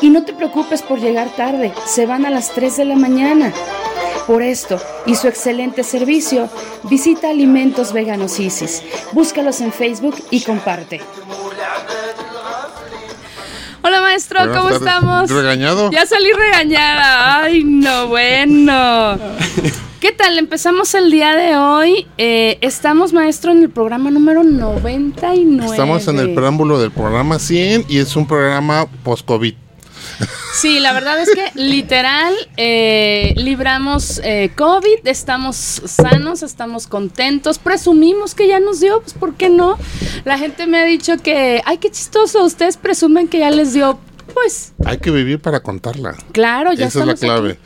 Y no te preocupes por llegar tarde, se van a las 3 de la mañana. Por esto y su excelente servicio, visita Alimentos Veganos Isis. Búscalos en Facebook y comparte. Hola maestro, ¿cómo estamos? ¿Regañado? Ya salí regañada. Ay, no, bueno. ¿Qué tal? Empezamos el día de hoy. Eh, estamos, maestro, en el programa número 99. Estamos en el preámbulo del programa 100 y es un programa post-COVID. Sí, la verdad es que literal eh, libramos eh, COVID, estamos sanos, estamos contentos, presumimos que ya nos dio, pues ¿por qué no? La gente me ha dicho que, ay, qué chistoso, ustedes presumen que ya les dio, pues... Hay que vivir para contarla. Claro, ya Esa es la clave.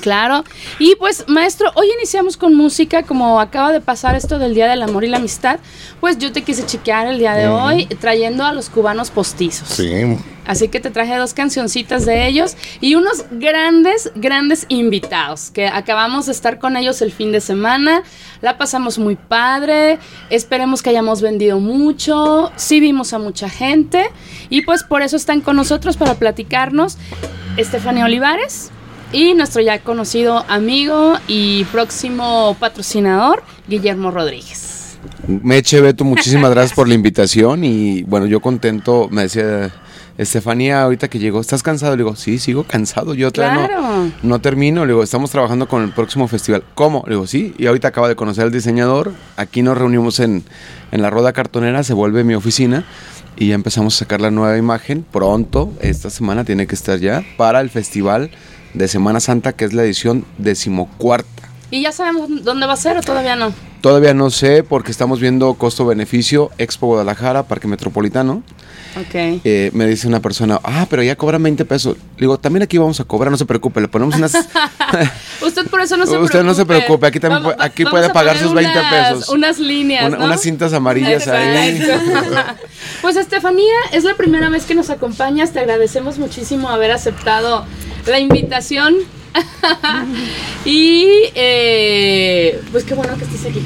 Claro. Y pues, maestro, hoy iniciamos con música, como acaba de pasar esto del Día del Amor y la Amistad, pues yo te quise chequear el día de hoy trayendo a los cubanos postizos. Sí, Así que te traje dos cancioncitas de ellos y unos grandes, grandes invitados que acabamos de estar con ellos el fin de semana. La pasamos muy padre. Esperemos que hayamos vendido mucho. Sí vimos a mucha gente. Y pues por eso están con nosotros para platicarnos Estefania Olivares y nuestro ya conocido amigo y próximo patrocinador, Guillermo Rodríguez. Meche Beto, muchísimas gracias por la invitación y bueno, yo contento, me decía Estefanía ahorita que llegó, ¿estás cansado? Le digo, sí, sigo cansado, yo todavía no, no, termino, le digo, estamos trabajando con el próximo festival. ¿Cómo? Le digo, sí, y ahorita acaba de conocer al diseñador, aquí nos reunimos en, en la Roda Cartonera, se vuelve mi oficina y ya empezamos a sacar la nueva imagen. Pronto, esta semana tiene que estar ya para el festival de Semana Santa, que es la edición decimocuarta. ¿Y ya sabemos dónde va a ser o todavía no? Todavía no sé porque estamos viendo costo-beneficio, Expo Guadalajara, Parque Metropolitano. Ok. Eh, me dice una persona, ah, pero ya cobran 20 pesos. Le digo, también aquí vamos a cobrar, no se preocupe, le ponemos unas... Usted por eso no se preocupe. Usted no se preocupe, aquí también aquí puede pagar sus 20 pesos. Unas líneas, Unas cintas amarillas ahí. pues Estefanía, es la primera vez que nos acompañas, te agradecemos muchísimo haber aceptado la invitación. y eh, pues qué bueno que estés aquí.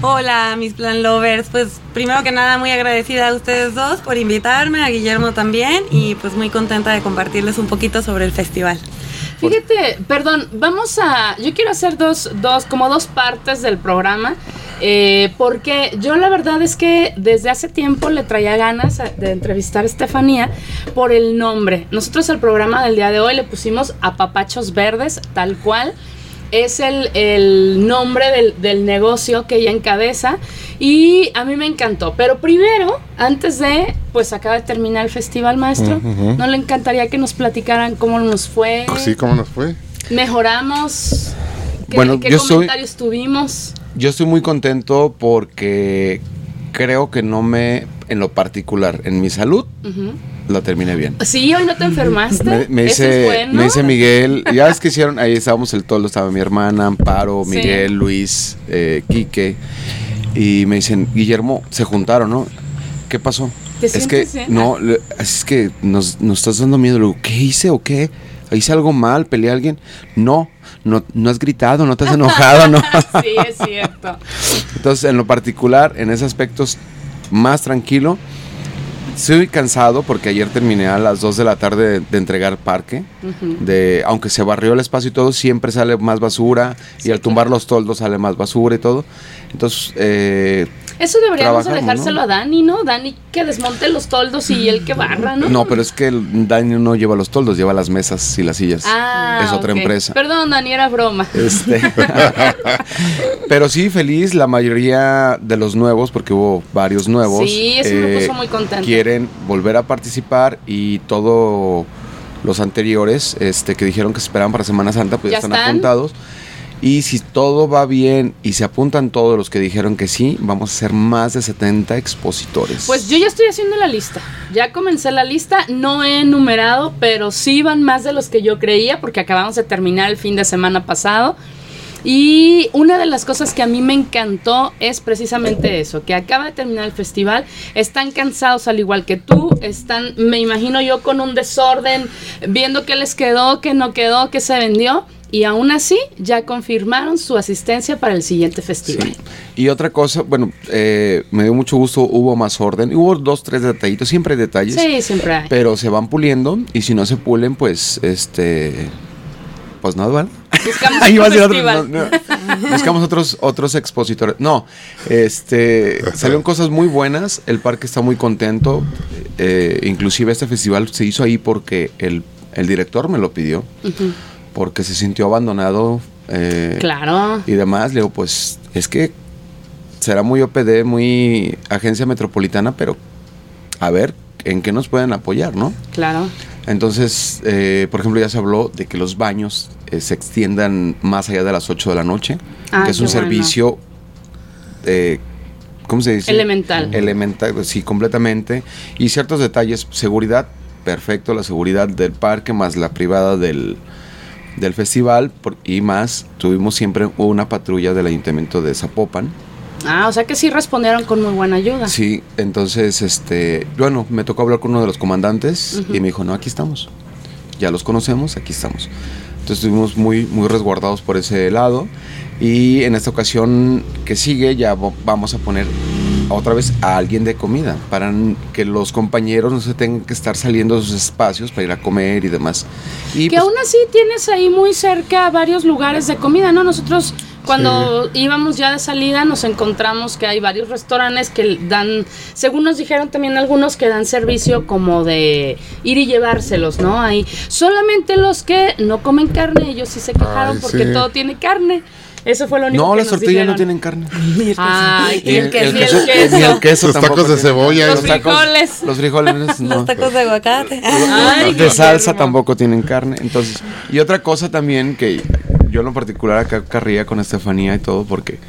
Hola, mis plan lovers. Pues primero que nada, muy agradecida a ustedes dos por invitarme, a Guillermo también, y pues muy contenta de compartirles un poquito sobre el festival. Fíjate, perdón, vamos a. Yo quiero hacer dos, dos, como dos partes del programa. Eh, porque yo la verdad es que desde hace tiempo le traía ganas de entrevistar a Estefanía por el nombre. Nosotros el programa del día de hoy le pusimos a Papachos Verdes, tal cual es el, nombre del, del, negocio que ella encabeza y a mí me encantó. Pero primero, antes de, pues acaba de terminar el festival, maestro, ¿no le encantaría que nos platicaran cómo nos fue? Pues sí, cómo nos fue. ¿Mejoramos? ¿Qué, bueno, ¿qué comentarios tuvimos? Yo estoy muy contento porque creo que no me, en lo particular, en mi salud, la terminé bien. Sí, hoy no te enfermaste. Me, dice, me dice Miguel, ya ves que hicieron, ahí estábamos el todo, estaba mi hermana, Amparo, Miguel, Luis, eh, Quique, y me dicen, Guillermo, se juntaron, ¿no? ¿Qué pasó? es que, no, es que nos, nos estás dando miedo. Luego, ¿qué hice o qué? ¿Hice algo mal? ¿Peleé a alguien? No, no, no has gritado, no te has enojado, ¿no? sí, es cierto. Entonces, en lo particular, en ese aspecto, más tranquilo. Estoy cansado porque ayer terminé a las 2 de la tarde de, entregar parque. de, aunque se barrió el espacio y todo, siempre sale más basura. y al tumbar los toldos sale más basura y todo. Entonces, eh, eso deberíamos dejárselo a Dani, ¿no? Dani que desmonte los toldos y él que barra, ¿no? No, pero es que Dani no lleva los toldos, lleva las mesas y las sillas. Ah, es otra empresa. Perdón, Dani, era broma. Este. pero sí, feliz, la mayoría de los nuevos, porque hubo varios nuevos. Sí, eso me puso eh, muy contento. Quieren volver a participar y todo los anteriores este, que dijeron que se esperaban para Semana Santa, pues ya, están apuntados. Y si todo va bien y se apuntan todos los que dijeron que sí, vamos a ser más de 70 expositores. Pues yo ya estoy haciendo la lista. Ya comencé la lista, no he enumerado, pero sí van más de los que yo creía porque acabamos de terminar el fin de semana pasado. Y una de las cosas que a mí me encantó es precisamente eso, que acaba de terminar el festival, están cansados al igual que tú, están, me imagino yo, con un desorden, viendo qué les quedó, qué no quedó, qué se vendió y aún así ya confirmaron su asistencia para el siguiente festival. Y otra cosa, bueno, eh, me dio mucho gusto, hubo más orden, hubo dos, tres detallitos, siempre hay detalles. Sí, siempre hay. Pero se van puliendo y si no se pulen, pues, este, pues nada, ¿vale? Buscamos, Ahí buscamos otros, otros expositores. No, este, salieron cosas muy buenas, el parque está muy contento, eh, inclusive este festival se hizo ahí porque el, el director me lo pidió porque se sintió abandonado. Eh, claro. Y demás. Le digo, pues es que será muy OPD, muy agencia metropolitana, pero a ver en qué nos pueden apoyar, ¿no? Claro. Entonces, eh, por ejemplo, ya se habló de que los baños eh, se extiendan más allá de las 8 de la noche, ah, que es un servicio, ¿cómo se dice? Elemental. Elemental, sí, completamente. Y ciertos detalles, seguridad, perfecto, la seguridad del parque más la privada del, del festival y más, tuvimos siempre una patrulla del ayuntamiento de Zapopan Ah, o sea que sí respondieron con muy buena ayuda. Sí, entonces, este, bueno, me tocó hablar con uno de los comandantes y me dijo, no, aquí estamos. Ya los conocemos, aquí estamos. Entonces estuvimos muy, muy resguardados por ese lado. Y en esta ocasión que sigue ya vamos a poner otra vez a alguien de comida para que los compañeros no se tengan que estar saliendo de sus espacios para ir a comer y demás. Y que pues aún así tienes ahí muy cerca varios lugares de comida, ¿no? Nosotros cuando íbamos ya de salida nos encontramos que hay varios restaurantes que dan, según nos dijeron también algunos que dan servicio como de ir y llevárselos, ¿no? Ahí solamente los que no comen carne, ellos sí se quejaron porque todo tiene carne. Eso fue lo único no, que las tortillas no tienen carne. Ay, y el, queso, y el queso. Los tacos de cebolla. Los frijoles. Los frijoles no. Los tacos de aguacate. Ay, de salsa tampoco tienen carne. Entonces, y otra cosa también que yo en lo particular acá carría con Estefanía y todo porque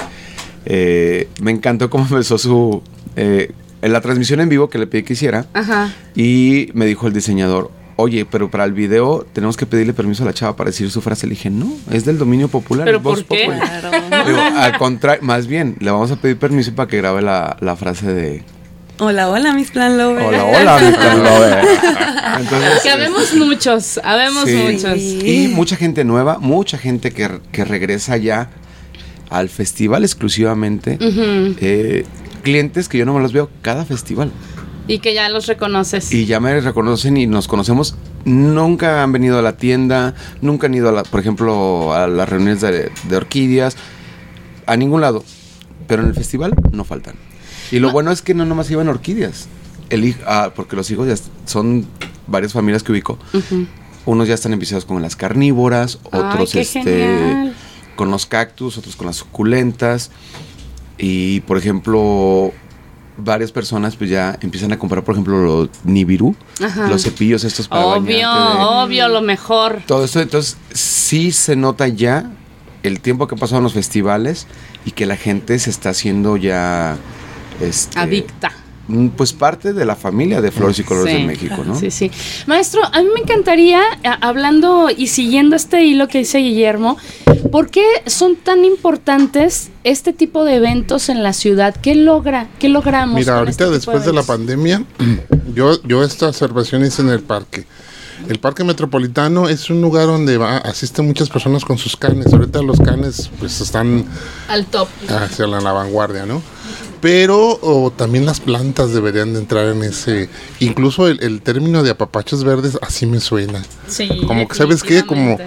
eh, me encantó cómo empezó su... Eh, en la transmisión en vivo que le pedí que hiciera. Ajá. Y me dijo el diseñador, oye, pero para el video tenemos que pedirle permiso a la chava para decir su frase. Le dije, no, es del dominio popular. ¿Pero por qué? Claro. al contrario, más bien, le vamos a pedir permiso para que grabe la, la frase de Hola, hola, mis plan lover. Hola, hola, mis plan lover. Entonces, que habemos muchos, habemos muchos. Y mucha gente nueva, mucha gente que, que regresa ya al festival exclusivamente. Eh, clientes que yo no me los veo cada festival. Y que ya los reconoces. Y ya me reconocen y nos conocemos. Nunca han venido a la tienda, nunca han ido, a la, por ejemplo, a las reuniones de, de orquídeas, a ningún lado. Pero en el festival no faltan. Y lo bueno es que no nomás iban orquídeas. El, ah, porque los hijos ya son varias familias que ubico. Unos ya están empezando con las carnívoras, otros este con los cactus, otros con las suculentas. Y por ejemplo, varias personas pues ya empiezan a comprar, por ejemplo, los Nibiru, los cepillos estos para Obvio, obvio, lo mejor. Todo esto, entonces sí se nota ya el tiempo que ha pasado en los festivales y que la gente se está haciendo ya este, Adicta mm, pues parte de la familia de Flores y Colores de México, ¿no? Sí, sí. Maestro, a mí me encantaría, hablando y siguiendo este hilo que dice Guillermo, ¿por qué son tan importantes este tipo de eventos en la ciudad? ¿Qué logra, qué logramos? Mira, ahorita este después de, la pandemia, yo, yo esta observación hice en el parque. El Parque Metropolitano es un lugar donde va, asisten muchas personas con sus canes. Ahorita los canes pues están al top. Hacia la, la vanguardia, ¿no? Pero también las plantas deberían de entrar en ese, incluso el, término de apapachos verdes así me suena. Sí. Como que sabes qué, como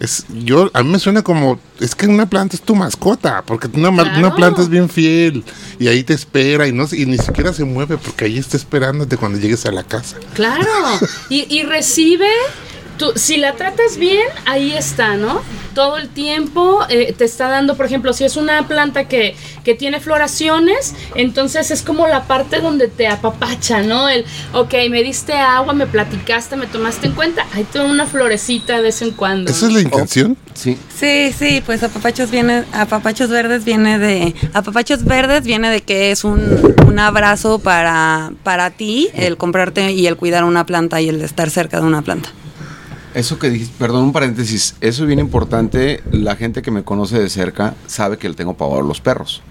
es, yo a mí me suena como es que una planta es tu mascota porque una, una planta es bien fiel y ahí te espera y no y ni siquiera se mueve porque ahí está esperándote cuando llegues a la casa claro y, y recibe si la tratas bien, ahí está, ¿no? Todo el tiempo eh, te está dando, por ejemplo, si es una planta que, que, tiene floraciones, entonces es como la parte donde te apapacha, ¿no? El, ok, me diste agua, me platicaste, me tomaste en cuenta, ahí tengo una florecita de vez en cuando. ¿Esa es la intención? sí. Sí, sí, pues apapachos viene, apapachos verdes viene de, apapachos verdes viene de que es un, un abrazo para, para ti, el comprarte y el cuidar una planta y el estar cerca de una planta. Eso que dijiste, perdón, un paréntesis, eso es bien importante. La gente que me conoce de cerca sabe que le tengo pavor a los perros.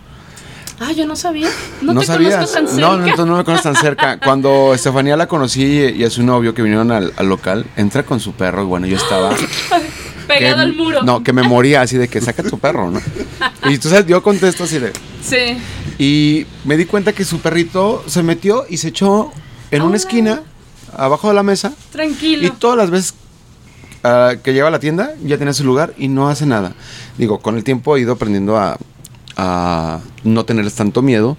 Ah, yo no sabía. No, te sabías. tan cerca. No, no, no me conoces tan cerca. Cuando Estefanía la conocí y a su novio que vinieron al, local, entra con su perro y bueno, yo estaba. Pegado al muro. No, que me moría así de que saca tu perro, ¿no? Y tú sabes, yo contesto así de. Sí. Y me di cuenta que su perrito se metió y se echó en una esquina, abajo de la mesa. Tranquilo. Y todas las veces que lleva a la tienda, ya tiene su lugar y no hace nada. Digo, con el tiempo he ido aprendiendo a, no tenerles tanto miedo.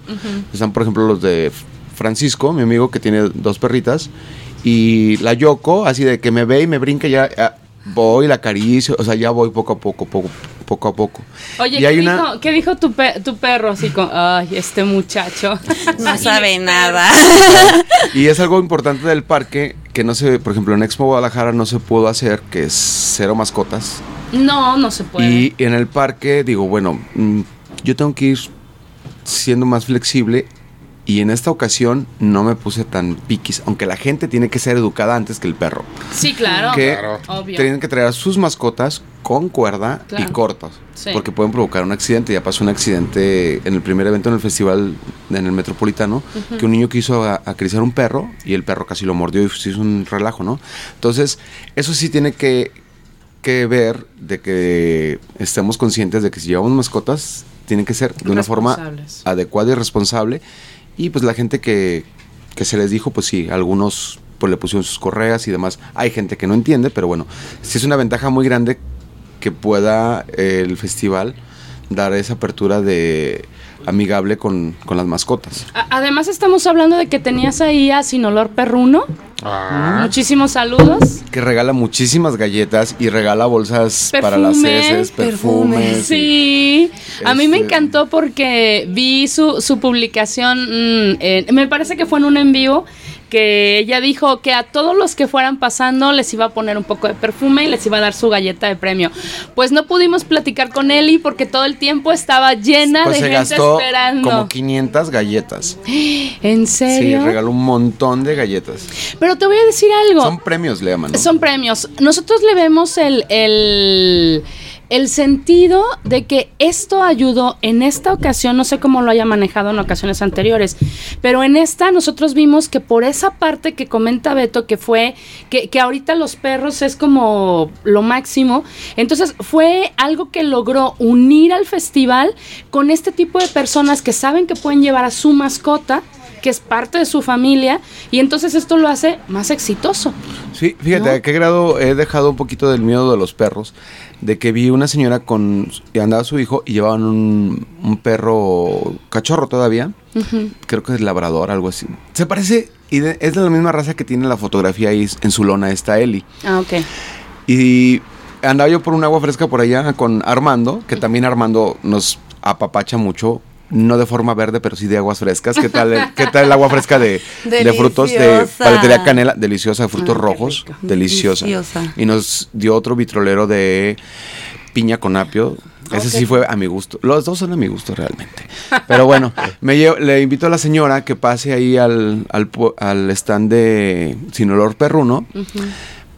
Están, por ejemplo, los de Francisco, mi amigo que tiene dos perritas, y la Yoko, así de que me ve y me brinca, ya, voy, la acaricio, o sea, ya voy poco a poco, poco, poco a poco. Oye, ¿qué, dijo, ¿qué, dijo, tu, tu perro así con, ay, este muchacho? No sabe nada. Y es algo importante del parque que no se, por ejemplo, en Expo Guadalajara no se pudo hacer, que es cero mascotas. No, no se puede. Y en el parque digo, bueno, mm, yo tengo que ir siendo más flexible Y en esta ocasión no me puse tan piquis, aunque la gente tiene que ser educada antes que el perro. Sí, claro. Que claro. tienen que traer a sus mascotas con cuerda y cortos. Porque pueden provocar un accidente. Ya pasó un accidente en el primer evento en el festival en el Metropolitano, que un niño quiso acariciar un perro y el perro casi lo mordió y se hizo un relajo, ¿no? Entonces, eso sí tiene que, que ver de que estemos conscientes de que si llevamos mascotas, tienen que ser de una forma adecuada y responsable. Y pues la gente que, que se les dijo, pues sí, algunos pues le pusieron sus correas y demás. Hay gente que no entiende, pero bueno, sí es una ventaja muy grande que pueda eh, el festival dar esa apertura de amigable con, las mascotas. Además estamos hablando de que tenías ahí a Sin Olor Perruno. Ah. Muchísimos saludos. Que regala muchísimas galletas y regala bolsas para las heces, perfumes. Sí, a mí me este encantó porque vi su, su publicación, mm, me parece que fue en un envío que ella dijo que a todos los que fueran pasando les iba a poner un poco de perfume y les iba a dar su galleta de premio. Pues no pudimos platicar con Eli porque todo el tiempo estaba llena pues de se gente gastó esperando. Como 500 galletas. ¿En serio? Sí, regaló un montón de galletas. Pero te voy a decir algo. Son premios, le llaman. Son premios. Nosotros le vemos el, el el sentido de que esto ayudó en esta ocasión, no sé cómo lo haya manejado en ocasiones anteriores, pero en esta nosotros vimos que por esa parte que comenta Beto, que fue que, que ahorita los perros es como lo máximo, entonces fue algo que logró unir al festival con este tipo de personas que saben que pueden llevar a su mascota que es parte de su familia y entonces esto lo hace más exitoso. Sí, fíjate, a qué grado he dejado un poquito del miedo de los perros, de que vi una señora con, andaba su hijo y llevaban un, perro cachorro todavía, creo que es labrador, algo así. Se parece, y es de la misma raza que tiene la fotografía ahí en su lona, está Eli. Ah, ok. Y andaba yo por un agua fresca por allá con Armando, que también Armando nos apapacha mucho no de forma verde, pero sí de aguas frescas. ¿Qué tal, ¿qué tal el agua fresca de, de frutos de paletería canela? Deliciosa, de frutos rojos. Deliciosa. Y nos dio otro vitrolero de piña con apio. Ese sí fue a mi gusto. Los dos son a mi gusto realmente. Pero bueno, me le invito a la señora que pase ahí al, al, stand de Sin Olor Perruno.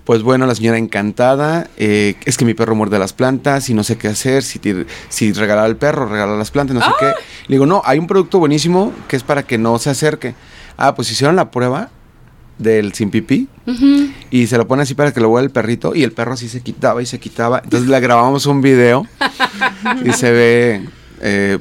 Pues bueno, la señora encantada, eh, es que mi perro muerde las plantas y no sé qué hacer, si, si regalar al perro, regalar las plantas, no sé qué. Le digo, no, hay un producto buenísimo que es para que no se acerque. Ah, pues hicieron la prueba del sin pipí y se lo pone así para que lo huele el perrito y el perro así se quitaba y se quitaba. Entonces le grabamos un video y se ve eh,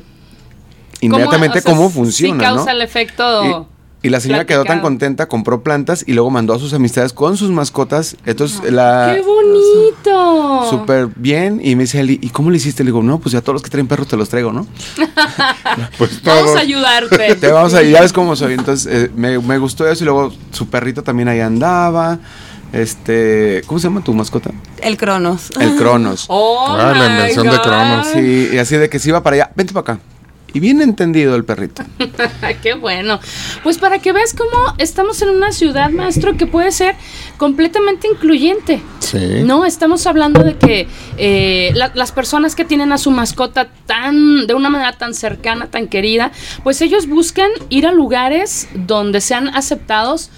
inmediatamente cómo, funciona. Sí causa el efecto... Y la señora quedó tan contenta, compró plantas y luego mandó a sus amistades con sus mascotas. Entonces, la. ¡Qué bonito! Súper bien. Y me dice Eli, ¿y cómo le hiciste? Le digo, no, pues ya todos los que traen perros te los traigo, ¿no? pues todos. Vamos a ayudarte. Te vamos a ya ves cómo soy. Entonces, eh, me, me gustó eso. Y luego su perrito también ahí andaba. Este, ¿cómo se llama tu mascota? El Cronos. El Cronos. Oh, ah, la invención de Cronos. Sí, y así de que se iba para allá. Vente para acá. Y bien entendido el perrito. Qué bueno. Pues para que veas cómo estamos en una ciudad, maestro, que puede ser completamente incluyente. Sí. No, estamos hablando de que eh, las personas que tienen a su mascota tan, de una manera tan cercana, tan querida, pues ellos buscan ir a lugares donde sean aceptados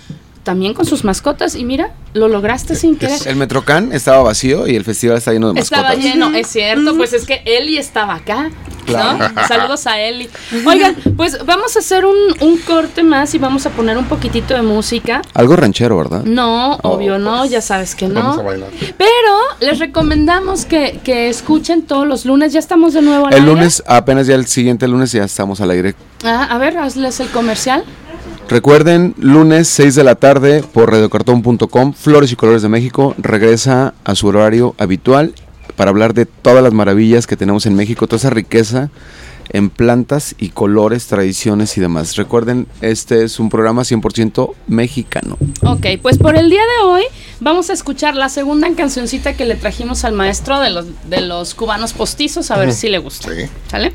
también con sus mascotas y mira, lo lograste sin querer. El Metrocán estaba vacío y el festival está lleno de mascotas. Estaba lleno, es cierto, pues es que Eli estaba acá. Saludos a Eli. Oigan, pues vamos a hacer un, corte más y vamos a poner un poquitito de música. Algo ranchero, ¿verdad? No, oh, obvio no, pues, ya sabes que no. Pero les recomendamos que, escuchen todos los lunes, ya estamos de nuevo al El lunes, apenas ya el siguiente lunes ya estamos al aire. Ah, a ver, hazles el comercial. Recuerden, lunes 6 de la tarde por radiocartón.com, Flores y Colores de México regresa a su horario habitual para hablar de todas las maravillas que tenemos en México, toda esa riqueza en plantas y colores, tradiciones y demás. Recuerden, este es un programa 100% mexicano. Ok, pues por el día de hoy vamos a escuchar la segunda cancioncita que le trajimos al maestro de los, de los cubanos postizos, a ver si le gusta. ¿Sale?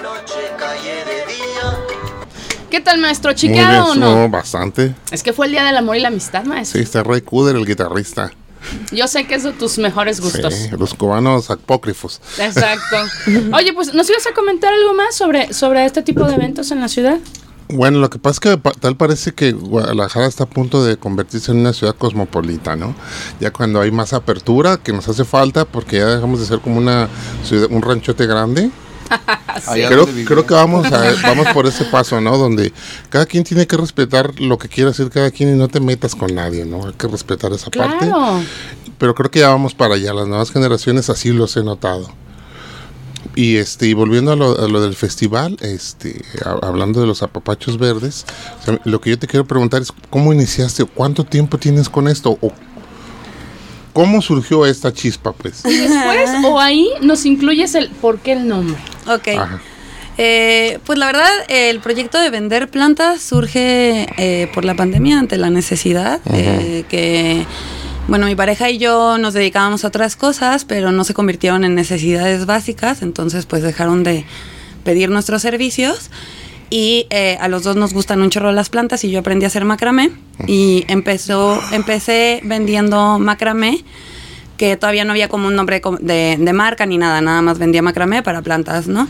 ¿Qué tal, maestro? ¿Chiqueado o no? No, bastante. Es que fue el Día del Amor y la Amistad, maestro. Sí, está Ray Cooder, el guitarrista. Yo sé que es de tus mejores gustos. Sí, los cubanos apócrifos. Exacto. Oye, pues, ¿nos ibas a comentar algo más sobre, sobre este tipo de eventos en la ciudad? Bueno, lo que pasa es que tal parece que Guadalajara está a punto de convertirse en una ciudad cosmopolita, ¿no? Ya cuando hay más apertura, que nos hace falta, porque ya dejamos de ser como una ciudad, un ranchote grande. Creo, creo que vamos a, vamos por ese paso, ¿no? Donde cada quien tiene que respetar lo que quiera decir cada quien y no te metas con nadie, ¿no? Hay que respetar esa parte. Pero creo que ya vamos para allá. Las nuevas generaciones así los he notado. Y este, y volviendo a lo, a lo del festival, este, a- hablando de los apapachos verdes, o sea, lo que yo te quiero preguntar es cómo iniciaste, cuánto tiempo tienes con esto, o cómo surgió esta chispa, pues. Y después, o ahí nos incluyes el por qué el nombre. Ok. Ajá. Eh, pues la verdad, el proyecto de vender plantas surge eh, por la pandemia ante la necesidad eh, que, bueno, mi pareja y yo nos dedicábamos a otras cosas, pero no se convirtieron en necesidades básicas, entonces pues dejaron de pedir nuestros servicios. Y eh, a los dos nos gustan un chorro las plantas y yo aprendí a hacer macramé. Y empezó, empecé vendiendo macramé que todavía no había como un nombre de, marca ni nada, nada más vendía macramé para plantas, ¿no?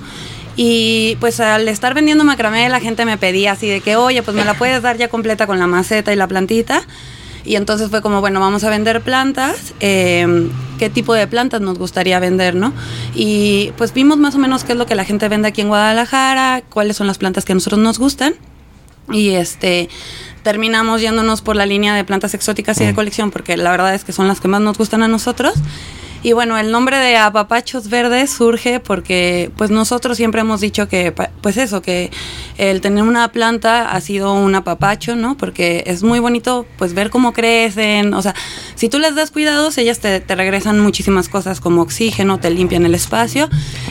Y pues al estar vendiendo macramé la gente me pedía así de que, oye, pues me la puedes dar ya completa con la maceta y la plantita. Y entonces fue como, bueno, vamos a vender plantas, eh, qué tipo de plantas nos gustaría vender, ¿no? Y pues vimos más o menos qué es lo que la gente vende aquí en Guadalajara, cuáles son las plantas que a nosotros nos gustan. Y este terminamos yéndonos por la línea de plantas exóticas y de colección, porque la verdad es que son las que más nos gustan a nosotros. Y bueno, el nombre de Apapachos Verdes surge porque pues nosotros siempre hemos dicho que pues eso, que el tener una planta ha sido un apapacho, ¿no? Porque es muy bonito pues ver cómo crecen, o sea, si tú les das cuidados, ellas te, te regresan muchísimas cosas como oxígeno, te limpian el espacio.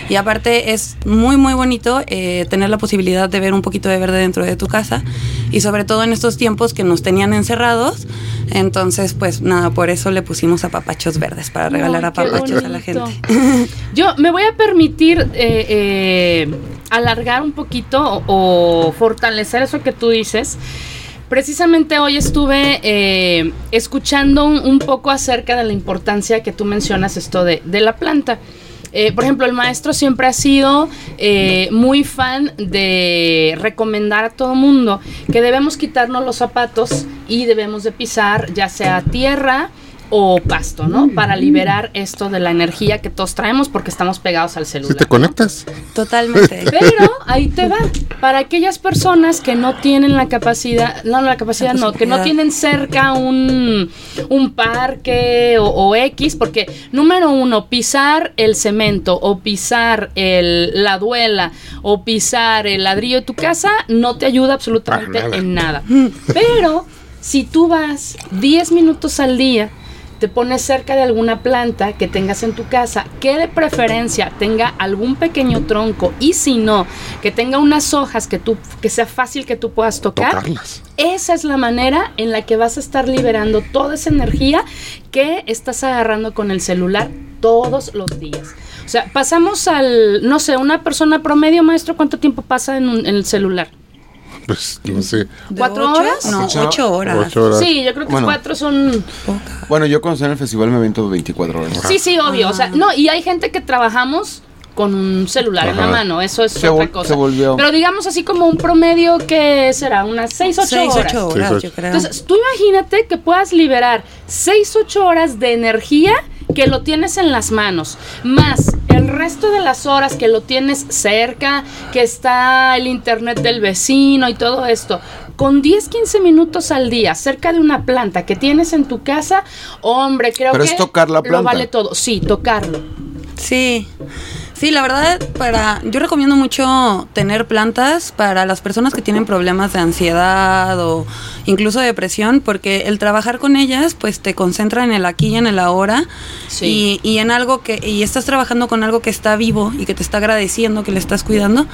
Y aparte es muy muy bonito eh, tener la posibilidad de ver un poquito de verde dentro de tu casa. Y sobre todo en estos tiempos que nos tenían encerrados, entonces pues nada, por eso le pusimos apapachos verdes para regalar qué apapachos a la bonito. gente. Yo me voy a permitir eh, eh, alargar un poquito o, o fortalecer eso que tú dices. Precisamente hoy estuve eh, escuchando un, un poco acerca de la importancia que tú mencionas esto de, de la planta. Eh, por ejemplo, el maestro siempre ha sido eh, muy fan de recomendar a todo mundo que debemos quitarnos los zapatos y debemos de pisar ya sea tierra o pasto, ¿no? Para liberar esto de la energía que todos traemos porque estamos pegados al Si celular. te conectas, Totalmente. Pero ahí te va. Para aquellas personas que no tienen la capacidad, no la capacidad, La no, que no tienen cerca un, un parque o, o X, porque número uno, pisar el cemento o pisar el, la duela o pisar el ladrillo de tu casa no te ayuda absolutamente nada. en nada. Pero si tú vas 10 minutos al día, te pones cerca de alguna planta que tengas en tu casa, que de preferencia tenga algún pequeño tronco y si no, que tenga unas hojas que tú que sea fácil que tú puedas tocar. tocarlas. Esa es la manera en la que vas a estar liberando toda esa energía que estás agarrando con el celular todos los días. O sea, pasamos al, no sé, una persona promedio, maestro, ¿cuánto tiempo pasa en, un- en el celular? Pues no sé, ¿De ¿Cuatro ocho? horas? No, Ocho- ocho horas. ocho horas. Sí, yo creo que Bueno. cuatro son... Poca. Bueno, yo cuando estoy en el festival me avento 24 horas. Sí, sí, obvio. O sea, no, y hay gente que trabajamos con un celular en la Ajá. mano, eso es Se otra cosa. se volvió. Pero digamos así como un promedio que será unas 6, 8 Seis, horas. ocho Sí, horas, ocho. yo creo. Entonces, tú imagínate que puedas liberar 6, 8 horas de energía que lo tienes en las manos, más el resto de las horas que lo tienes cerca, que está el internet del vecino y todo esto. Con 10, 15 minutos al día cerca de una planta que tienes en tu casa, hombre, creo Pero que es tocar la lo planta. vale todo. Sí, tocarlo. Sí. Sí, la verdad, para yo recomiendo mucho tener plantas para las personas que tienen problemas de ansiedad o incluso depresión, porque el trabajar con ellas, pues te concentra en el aquí y en el ahora y, y, en algo que y estás trabajando con algo que está vivo y que te está agradeciendo, que le estás cuidando.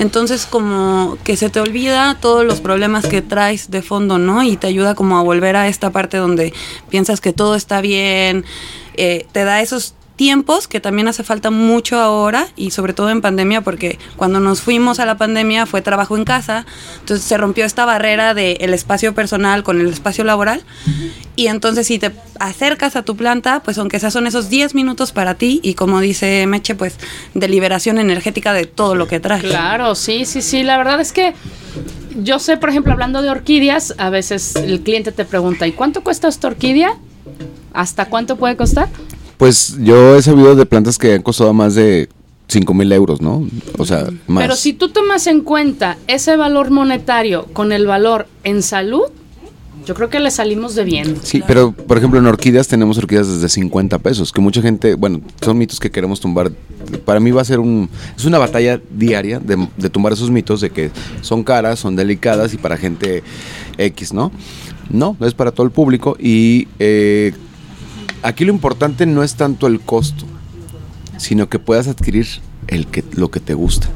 Entonces, como que se te olvida todos los problemas que traes de fondo, ¿no? Y te ayuda como a volver a esta parte donde piensas que todo está bien, eh, te da esos tiempos que también hace falta mucho ahora y sobre todo en pandemia porque cuando nos fuimos a la pandemia fue trabajo en casa, entonces se rompió esta barrera del espacio personal con el espacio laboral y entonces si te acercas a tu planta, pues aunque sea son esos 10 minutos para ti y como dice Meche, pues de liberación energética de todo lo que traes. Claro, sí, sí, sí, la verdad es que yo sé, por ejemplo, hablando de orquídeas, a veces el cliente te pregunta, ¿y cuánto cuesta esta orquídea? ¿Hasta cuánto puede costar? Pues yo he sabido de plantas que han costado más de 5 mil euros, ¿no? O sea, más. Pero si tú tomas en cuenta ese valor monetario con el valor en salud, yo creo que le salimos de bien. Sí, pero por ejemplo en orquídeas tenemos orquídeas desde 50 pesos, que mucha gente, bueno, son mitos que queremos tumbar. Para mí va a ser un, es una batalla diaria de, de tumbar esos mitos de que son caras, son delicadas y para gente X, ¿no? No, es para todo el público y eh, aquí lo importante no es tanto el costo, sino que puedas adquirir el que, lo que te gusta.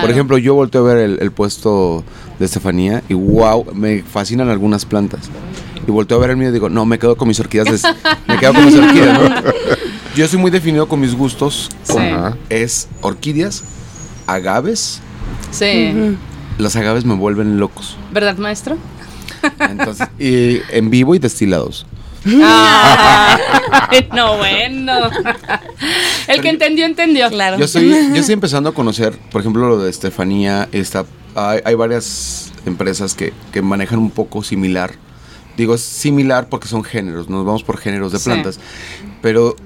Por ejemplo, yo volteo a ver el, puesto de Estefanía y wow, me fascinan algunas plantas. Y volteo a ver el mío y digo, no, me quedo con mis orquídeas. me quedo con mis orquídeas, Yo soy muy definido con mis gustos. es orquídeas, agaves. Sí. Las agaves me vuelven locos. ¿Verdad, maestro? Entonces, y en vivo y destilados. Ah, no, bueno. El que entendió, entendió. Claro. Yo estoy, yo estoy empezando a conocer, por ejemplo, lo de Estefanía. Está, hay, varias empresas que, que, manejan un poco similar. Digo, es similar porque son géneros, nos vamos por géneros de plantas. Pero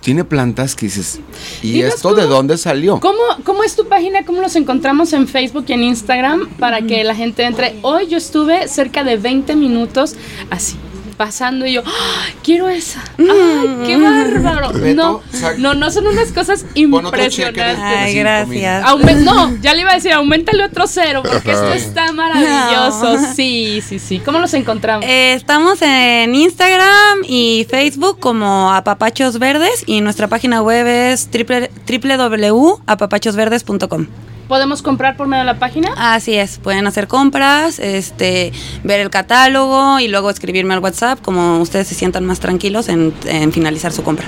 tiene plantas que dices, ¿y esto de dónde salió? ¿cómo, ¿Cómo es tu página? ¿Cómo los encontramos en Facebook y en Instagram para que la gente entre? Hoy yo estuve cerca de 20 minutos así pasando y yo, ¡Ah! quiero esa. ¡Ay, qué bárbaro! no, no, no son unas cosas impresionantes. Ay, gracias. no, ya le iba a decir, aumentale otro cero porque esto está maravilloso. Sí, sí, sí. ¿Cómo los encontramos? Eh, estamos en Instagram y Facebook como Apapachos Verdes y nuestra página web es www.apapachosverdes.com. ¿Podemos comprar por medio de la página? Así es, pueden hacer compras, este, ver el catálogo y luego escribirme al WhatsApp como ustedes se sientan más tranquilos en, finalizar su compra.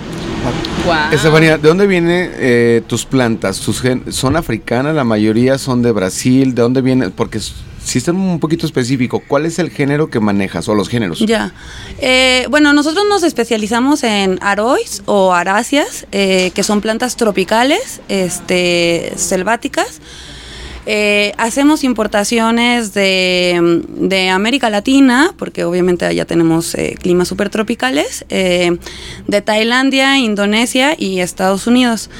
Wow. Estefanía, ¿de dónde vienen eh, tus plantas? ¿Son africanas? La mayoría son de Brasil. ¿De dónde vienen? Porque si están un poquito específico, ¿cuál es el género que manejas o los géneros? Ya. Eh, bueno, nosotros nos especializamos en arois o aráceas, eh, que son plantas tropicales, este, selváticas. Eh, hacemos importaciones de, de, América Latina, porque obviamente allá tenemos climas súper tropicales, de Tailandia, Indonesia y Estados Unidos.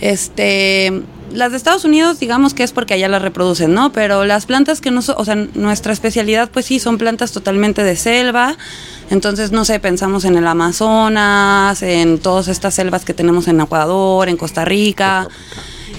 Este, las de Estados Unidos, digamos que es porque allá las reproducen, ¿no? Pero las plantas que no son, o sea, nuestra especialidad, pues sí, son plantas totalmente de selva. Entonces, no sé, pensamos en el Amazonas, en todas estas selvas que tenemos en Ecuador, en Costa Rica,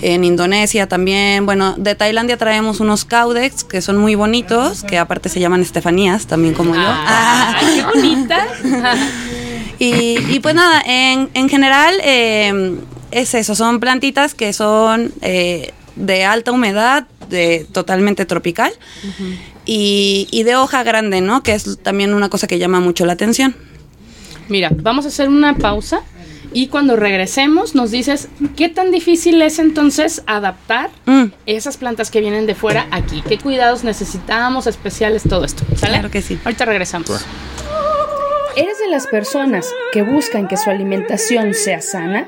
en Indonesia también. Bueno, de Tailandia traemos unos caudex que son muy bonitos, que aparte se llaman Estefanías, también como yo. Ah, ¡Qué bonita! y, pues nada, en, en general. Eh, es eso, son plantitas que son eh, de alta humedad, de totalmente tropical y, de hoja grande, ¿no? Que es también una cosa que llama mucho la atención. Mira, vamos a hacer una pausa y cuando regresemos nos dices qué tan difícil es entonces adaptar mm. esas plantas que vienen de fuera aquí, qué cuidados necesitamos especiales, todo esto. ¿Sale? Claro que sí. Ahorita regresamos. ¿Eres de las personas que buscan que su alimentación sea sana?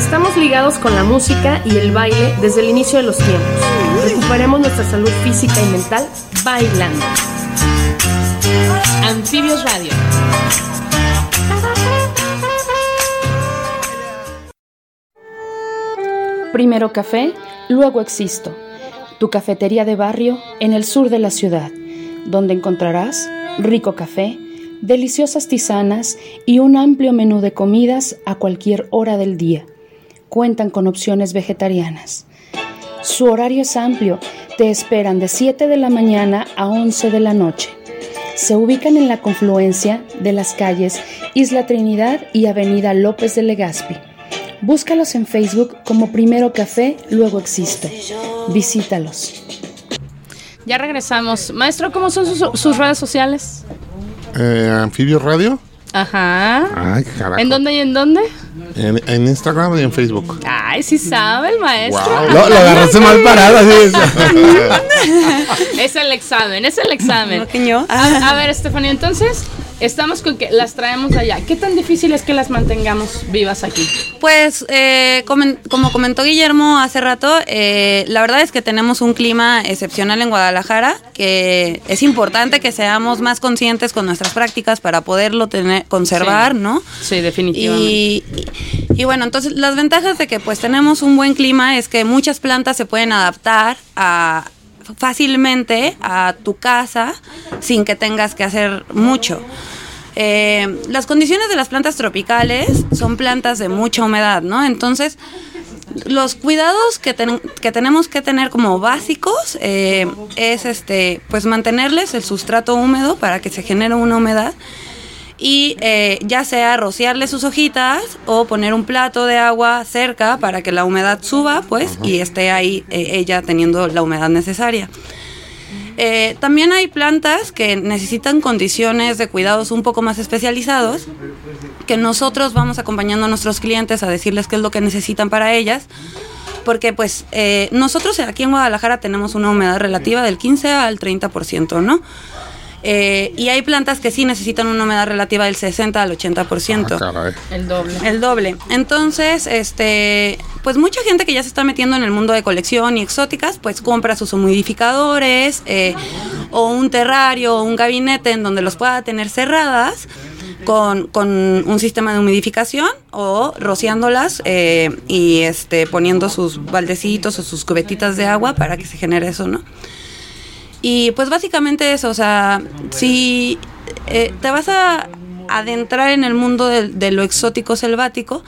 Estamos ligados con la música y el baile desde el inicio de los tiempos. Recuperemos nuestra salud física y mental bailando. Anfibios Radio. Primero café, luego existo. Tu cafetería de barrio en el sur de la ciudad, donde encontrarás rico café, deliciosas tisanas y un amplio menú de comidas a cualquier hora del día. Cuentan con opciones vegetarianas. Su horario es amplio, te esperan de 7 de la mañana a 11 de la noche. Se ubican en la confluencia de las calles Isla Trinidad y Avenida López de Legazpi. Búscalos en Facebook como Primero Café, luego Existo. Visítalos. Ya regresamos. Maestro, ¿cómo son sus, sus redes sociales? Eh, Anfibio Radio. Ajá. Ay, carajo. ¿En dónde y en dónde? En, en Instagram y en Facebook. Ay, sí sabe el maestro. Lo, lo agarraste mal parado. Así es. Es el examen, es el examen. ¿No que yo? A, a ver, Estefanía, entonces estamos con que las traemos allá. ¿Qué tan difícil es que las mantengamos vivas aquí? Pues, eh, como comentó Guillermo hace rato, eh, la verdad es que tenemos un clima excepcional en Guadalajara, que es importante que seamos más conscientes con nuestras prácticas para poderlo tener, conservar, Sí. ¿no? Sí, definitivamente. Y, y- y bueno, entonces las ventajas de que pues tenemos un buen clima es que muchas plantas se pueden adaptar a fácilmente a tu casa sin que tengas que hacer mucho. Eh, las condiciones de las plantas tropicales son plantas de mucha humedad, ¿no? Entonces, los cuidados que, ten- que tenemos que tener como básicos eh, es este, pues mantenerles el sustrato húmedo para que se genere una humedad y eh, ya sea rociarle sus hojitas o poner un plato de agua cerca para que la humedad suba, pues, y esté ahí eh, ella teniendo la humedad necesaria. Eh, también hay plantas que necesitan condiciones de cuidados un poco más especializados, que nosotros vamos acompañando a nuestros clientes a decirles qué es lo que necesitan para ellas, porque pues eh, nosotros aquí en Guadalajara tenemos una humedad relativa del 15 al 30%, ¿no? Eh, y hay plantas que sí necesitan una humedad relativa del 60 al 80%. Ah, caray. El doble. El doble. Entonces, este, pues mucha gente que ya se está metiendo en el mundo de colección y exóticas, pues compra sus humidificadores eh, o un terrario o un gabinete en donde los pueda tener cerradas con, con un sistema de humidificación o rociándolas eh, y este, poniendo sus baldecitos o sus cubetitas de agua para que se genere eso, ¿no? Y pues básicamente eso, o sea, si eh, te vas a adentrar en el mundo de, lo exótico selvático,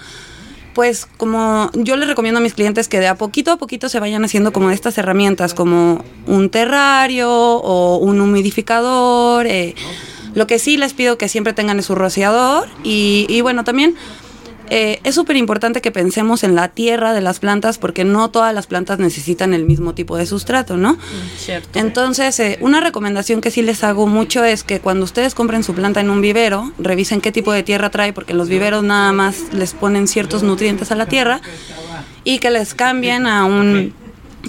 pues como yo les recomiendo a mis clientes que de a poquito a poquito se vayan haciendo como estas herramientas, como un terrario o un humidificador. eh, lo que sí les pido que siempre tengan es su rociador y, y bueno, también eh, es súper importante que pensemos en la tierra de las plantas porque no todas las plantas necesitan el mismo tipo de sustrato, ¿no? Cierto. Entonces, eh, una recomendación que sí les hago mucho es que cuando ustedes compren su planta en un vivero, revisen qué tipo de tierra trae, porque en los viveros nada más les ponen ciertos nutrientes a la tierra y que les cambien a un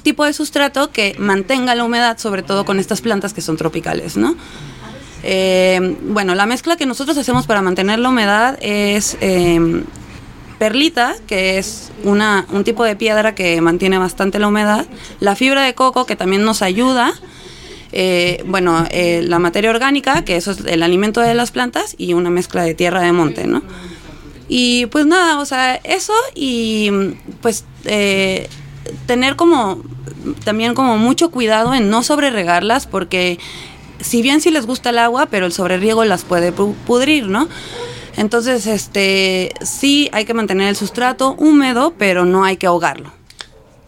tipo de sustrato que mantenga la humedad, sobre todo con estas plantas que son tropicales, ¿no? Eh, bueno, la mezcla que nosotros hacemos para mantener la humedad es eh, perlita, que es una, un tipo de piedra que mantiene bastante la humedad, la fibra de coco, que también nos ayuda, eh, bueno, eh, la materia orgánica, que eso es el alimento de las plantas, y una mezcla de tierra de monte, ¿no? Y pues nada, o sea, eso y pues eh, tener como también como mucho cuidado en no sobreregarlas porque si bien sí les gusta el agua, pero el sobreriego las puede pu- pudrir, ¿no? Entonces, este, sí hay que mantener el sustrato húmedo, pero no hay que ahogarlo.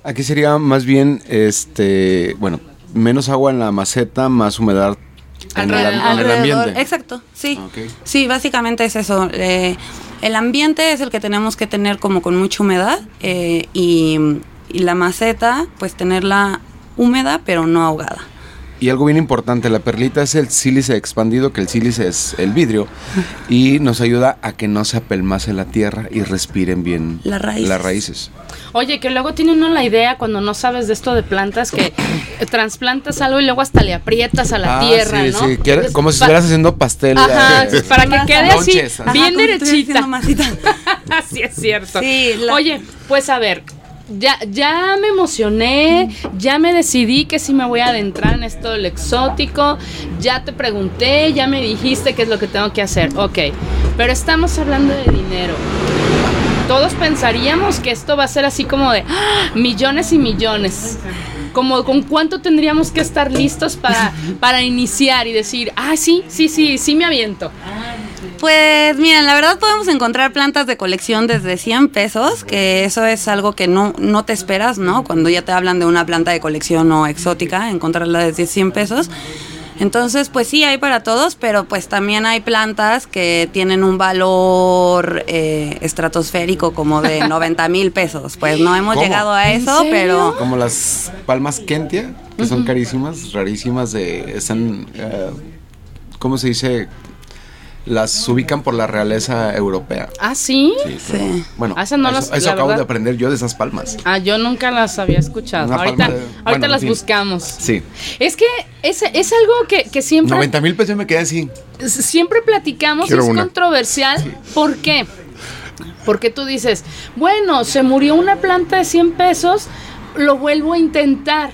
Aquí sería más bien, este, bueno, menos agua en la maceta, más humedad en el, en ambiente. Exacto, sí. Sí, básicamente es eso. Eh, el ambiente es el que tenemos que tener como con mucha humedad eh, y, y la maceta, pues tenerla húmeda, pero no ahogada. Y algo bien importante, la perlita es el sílice expandido, que el sílice es el vidrio, y nos ayuda a que no se apelmace la tierra y respiren bien las raíces. Las raíces. Oye, que luego tiene uno la idea cuando no sabes de esto de plantas que trasplantas algo y luego hasta le aprietas a la Ah, tierra, sí, ¿no? sí, Entonces, como si estuvieras haciendo pastel. Ajá, eh, para que quede así, bien Ajá, derechita. Así es cierto. Sí, la- Oye, pues a ver, ya, ya me emocioné, ya me decidí que sí me voy a adentrar en esto del exótico, ya te pregunté, ya me dijiste qué es lo que tengo que hacer. Ok, pero estamos hablando de dinero. Todos pensaríamos que esto va a ser así como de ¡ah! millones y millones. Como con cuánto tendríamos que estar listos para, para iniciar y decir, ah, sí, sí, sí, sí me aviento. Pues miren, la verdad podemos encontrar plantas de colección desde 100 pesos, que eso es algo que no, no te esperas, ¿no? Cuando ya te hablan de una planta de colección o exótica, encontrarla desde 100 pesos. Entonces, pues sí, hay para todos, pero pues también hay plantas que tienen un valor eh, estratosférico como de 90 mil pesos. Pues no hemos ¿Cómo? llegado a ¿En eso, serio? pero... Como las palmas Kentia, que son carísimas, rarísimas, de, están, eh, ¿cómo se dice? Las ubican por la realeza europea. Ah, sí. Sí, Sí. pero, Bueno, Ah, no eso, las- eso la acabo verdad- de aprender yo de esas palmas. Ah, yo nunca las había escuchado. Una ahorita de- ahorita bueno, las fin. buscamos. Sí. Es que es, es algo que, que siempre, 90 mil pesos me quedé así. siempre platicamos Quiero es una. controversial. ¿Por qué? Porque tú dices, bueno, se murió una planta de 100 pesos, lo vuelvo a intentar.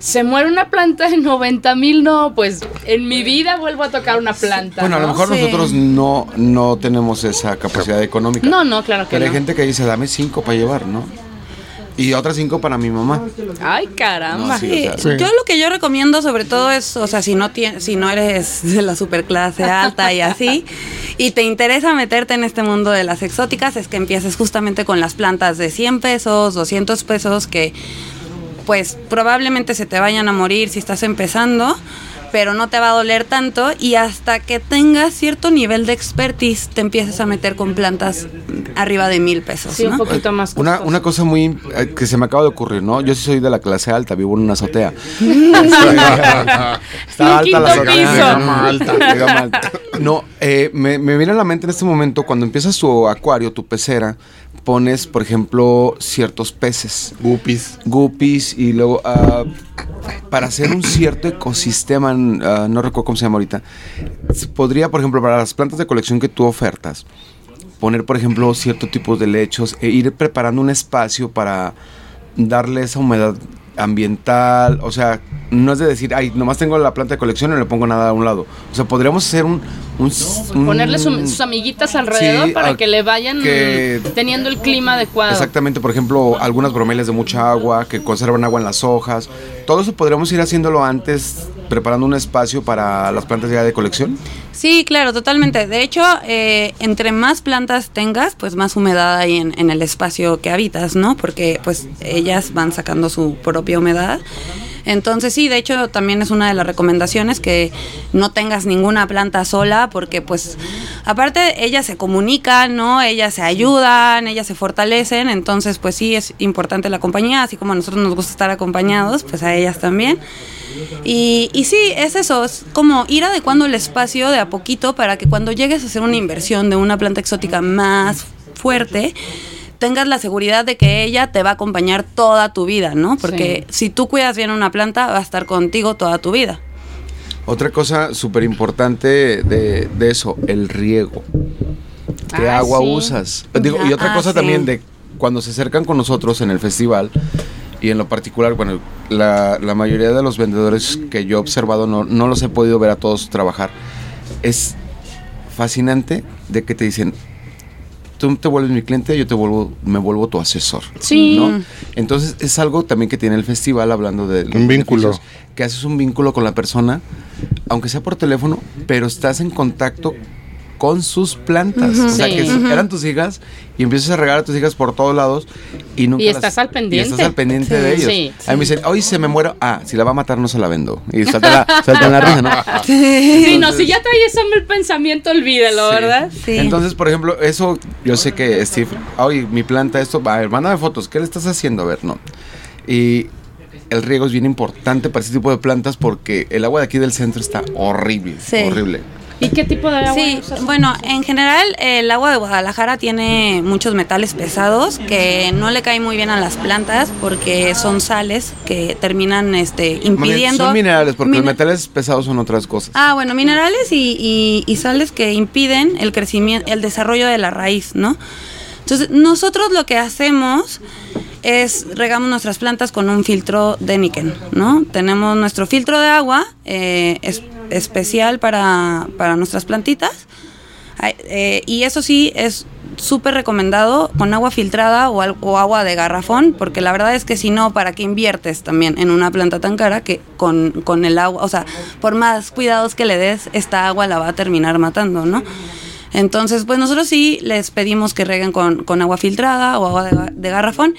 Se muere una planta de 90 mil, no, pues en mi vida vuelvo a tocar una planta. Bueno, a lo ¿no? mejor Sí. nosotros no, no tenemos esa capacidad económica. No, no, claro que Pero hay gente que dice, dame cinco para llevar, ¿no? Y otras cinco para mi mamá. Ay, caramba. No, sí. Sí, o sea, yo lo que yo recomiendo sobre todo es, o sea, si no tienes, si no eres de la superclase alta y así, y te interesa meterte en este mundo de las exóticas, es que empieces justamente con las plantas de 100 pesos, 200 pesos, que pues probablemente se te vayan a morir si estás empezando, pero no te va a doler tanto y hasta que tengas cierto nivel de expertise te empieces a meter con plantas arriba de mil pesos. Sí, un poquito más Una, una cosa muy eh, que se me acaba de ocurrir, ¿no? Yo sí soy de la clase alta, vivo en una azotea. Piso. Gama alta, gama alta. No, eh, me, me viene a la mente en este momento cuando empiezas tu acuario, tu pecera, pones, por ejemplo, ciertos peces. Guppies. guppies y luego ah, para hacer un cierto ecosistema, ah, no recuerdo cómo se llama ahorita, podría, por ejemplo, para las plantas de colección que tú ofertas, poner, por ejemplo, cierto tipo de lechos e ir preparando un espacio para darle esa humedad ambiental, o sea, no es de decir, ay, nomás tengo la planta de colección y no le pongo nada a un lado. O sea, podríamos hacer un... un- un- Ponerle su- sus amiguitas alrededor Sí, para que le vayan que- teniendo el clima adecuado. Exactamente, por ejemplo, algunas bromelias de mucha agua que conservan agua en las hojas. Todo eso podríamos ir haciéndolo antes, preparando un espacio para las plantas ya de colección. Sí, claro, totalmente. De hecho, eh, entre más plantas tengas, pues más humedad hay en, en el espacio que habitas, ¿no? Porque pues ellas van sacando su propia humedad. Entonces sí, de hecho también es una de las recomendaciones que no tengas ninguna planta sola porque pues aparte ellas se comunican, ¿no? Ellas se ayudan, ellas se fortalecen, entonces pues sí es importante la compañía, así como a nosotros nos gusta estar acompañados, pues a ellas también. Y, y sí, es eso, es como ir adecuando el espacio de a poquito para que cuando llegues a hacer una inversión de una planta exótica más fuerte, tengas la seguridad de que ella te va a acompañar toda tu vida, ¿no? Porque si tú cuidas bien una planta, va a estar contigo toda tu vida. Otra cosa súper importante de, de eso, el riego. ¿Qué Ah, agua sí. usas? Digo, y otra Ah, cosa sí. también de cuando se acercan con nosotros en el festival, y en lo particular, bueno, la, la mayoría de los vendedores que yo he observado, no, no los he podido ver a todos trabajar, es fascinante de que te dicen, tú te vuelves mi cliente, yo te vuelvo, me vuelvo tu asesor. Sí. ¿no? Entonces es algo también que tiene el festival hablando de Un vínculo. que haces un vínculo con la persona, aunque sea por teléfono, pero estás en contacto con sus plantas. O sea, Sí. que eran tus hijas y empiezas a regar a tus hijas por todos lados y nunca Y las- estás al pendiente. Y estás al pendiente Sí. de ellos. Sí, A mí me dicen, hoy se me muero. Ah, si la va a matar no se la vendo. Y salta la, salta la risa, ¿no? Sí, no, si ya trae eso en el pensamiento, olvídalo, Sí. ¿verdad? Sí. Entonces, por ejemplo, eso yo sé que Steve, oye, mi planta, esto, a ver, mándame fotos, ¿qué le estás haciendo? A ver, no. Y el riego es bien importante para este tipo de plantas porque el agua de aquí del centro está horrible, horrible. ¿Y qué tipo de agua? Sí, bueno, en general el agua de Guadalajara tiene muchos metales pesados que no le caen muy bien a las plantas porque son sales que terminan este, impidiendo... Son minerales, porque los metales pesados son otras cosas. Ah, bueno, minerales y, y sales que impiden el crecimiento, el desarrollo de la raíz, ¿no? Entonces, nosotros lo que hacemos es regamos nuestras plantas con un filtro de níquel, ¿no? Tenemos nuestro filtro de agua eh, especial para, nuestras plantitas. Eh, y eso sí es súper recomendado con agua filtrada o, o, agua de garrafón, porque la verdad es que si no, ¿para qué inviertes también en una planta tan cara que con, con el agua, o sea, por más cuidados que le des, esta agua la va a terminar matando, ¿no? Entonces, pues nosotros sí les pedimos que reguen con, agua filtrada o agua de, garrafón.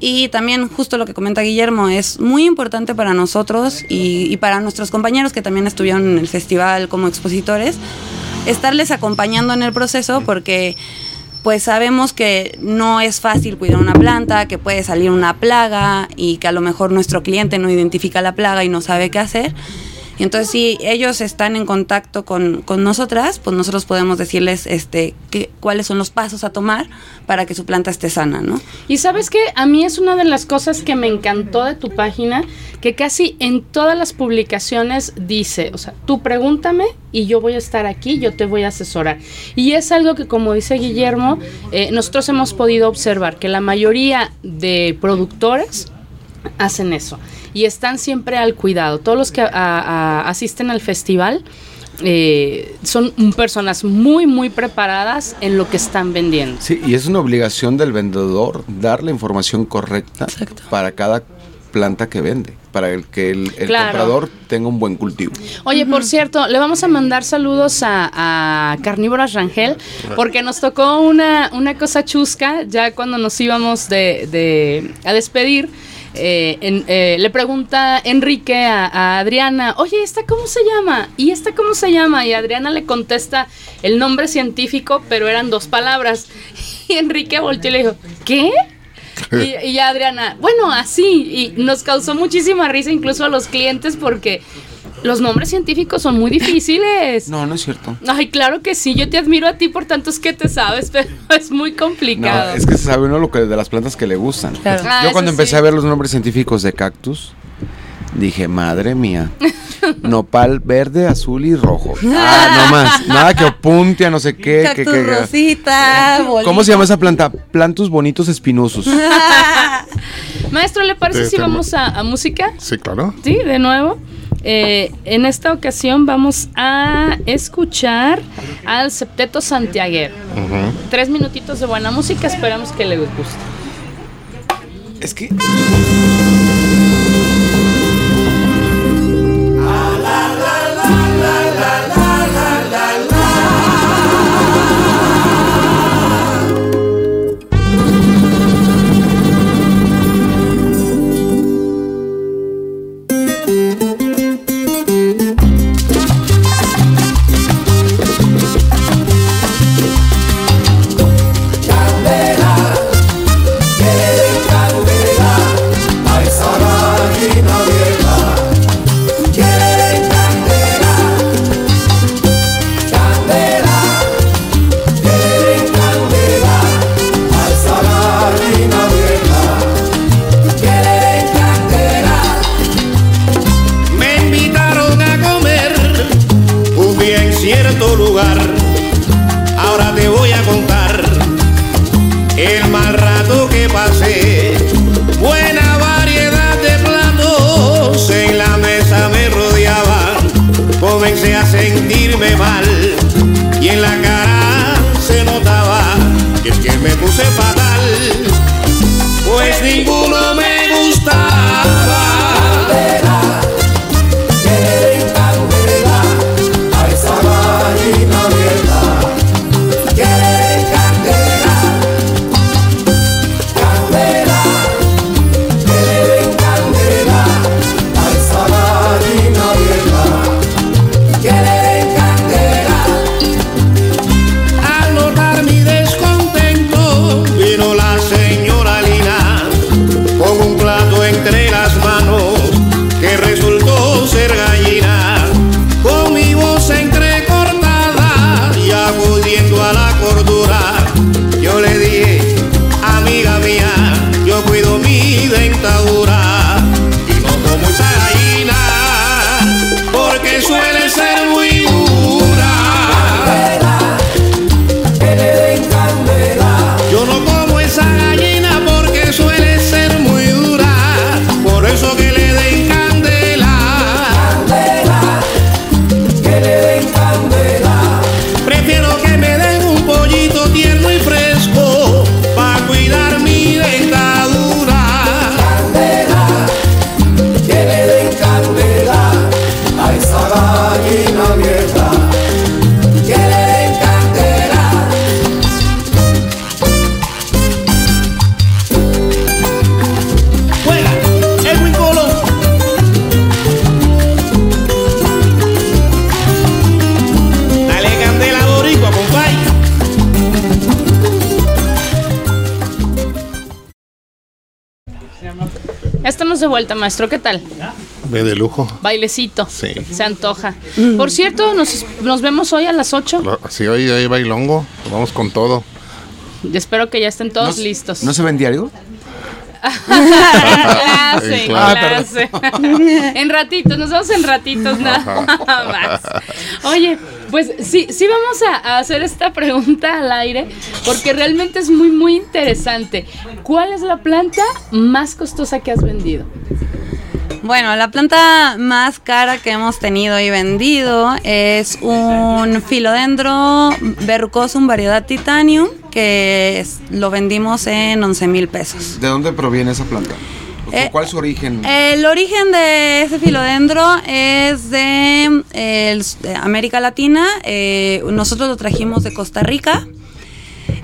Y también justo lo que comenta Guillermo, es muy importante para nosotros y, para nuestros compañeros que también estuvieron en el festival como expositores, estarles acompañando en el proceso porque pues sabemos que no es fácil cuidar una planta, que puede salir una plaga y que a lo mejor nuestro cliente no identifica la plaga y no sabe qué hacer. Y entonces si ellos están en contacto con, nosotras, pues nosotros podemos decirles este qué, cuáles son los pasos a tomar para que su planta esté sana, ¿no? Y sabes que a mí es una de las cosas que me encantó de tu página, que casi en todas las publicaciones dice, o sea, tú pregúntame y yo voy a estar aquí, yo te voy a asesorar. Y es algo que, como dice Guillermo, eh, nosotros hemos podido observar que la mayoría de productores hacen eso y están siempre al cuidado. Todos los que asisten al festival eh, son personas muy, muy preparadas en lo que están vendiendo. Sí, y es una obligación del vendedor dar la información correcta para cada planta que vende, para el que el, comprador tenga un buen cultivo. Oye, por cierto, le vamos a mandar saludos a, Carnívoras Rangel, porque nos tocó una, una cosa chusca ya cuando nos íbamos de, a despedir eh, eh, le pregunta Enrique a, Adriana, oye, ¿esta cómo se llama? ¿Y esta cómo se llama? Y Adriana le contesta el nombre científico, pero eran dos palabras. Y Enrique volteó y le dijo, ¿qué? Y, y Adriana, bueno, así. Y nos causó muchísima risa incluso a los clientes porque los nombres científicos son muy difíciles. No, no es cierto. Ay, claro que sí. Yo te admiro a ti por tantos que te sabes, pero es muy complicado. No, es que se sabe uno lo que de las plantas que le gustan. Ah, Yo cuando empecé a ver los nombres científicos de cactus, dije, madre mía. Nopal verde, azul y rojo. Ah, no más. Nada que apunte a no sé qué. Cactus que, rosita, ¿Cómo se llama esa planta? Plantus bonitos espinosos. Maestro, ¿le parece si vamos a música? Sí, claro. Sí, de nuevo. Eh, en esta ocasión vamos a escuchar al Septeto Santiaguero. Tres minutitos de buena música, esperamos que les guste. Es que... maestro. ¿Qué tal? Ve de lujo. Bailecito. Sí. Se antoja. Por cierto, nos, nos vemos hoy a las 8. Lo- Sí, hoy hay bailongo. Vamos con todo. Espero que ya estén todos ¿No- listos. ¿No se ven diario? Clase, Sí, claro. clase. en ratitos, nos vemos en ratitos nada más. Oye, pues sí, sí vamos a hacer esta pregunta al aire porque realmente es muy, muy interesante. ¿Cuál es la planta más costosa que has vendido? Bueno, la planta más cara que hemos tenido y vendido es un filodendro verrucosum variedad titanium que es- lo vendimos en 11 mil pesos. ¿De dónde proviene esa planta? Eh, ¿Cuál es su origen? El origen de ese filodendro es de, eh, de América Latina. eh, nosotros lo trajimos de Costa Rica.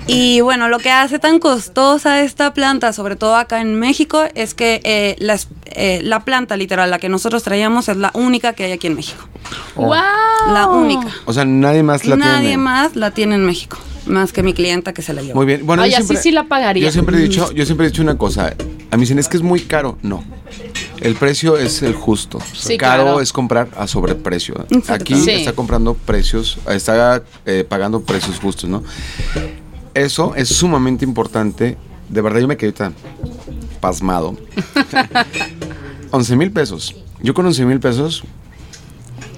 Y bueno, lo que hace tan costosa esta planta, sobre todo acá en México, es que eh, las- eh, la planta literal, la que nosotros traíamos, es la única que hay aquí en México. ¡Wow! La única. o sea, nadie más la Nadie tiene. más la tiene en México, más que mi clienta que se la llevó. Muy bien. Bueno, Ay, yo así siempre- sí la pagaría. Yo siempre he dicho, yo siempre he dicho una cosa. A mí dicen es que es muy caro. No. El precio es el justo. Sí, caro claro. es comprar a sobreprecio. Exacto. Aquí Sí. está comprando precios, está eh, pagando precios justos, ¿no? Eso es sumamente importante. De verdad, yo me quedé tan pasmado. 11 mil pesos. Yo con 11 mil pesos,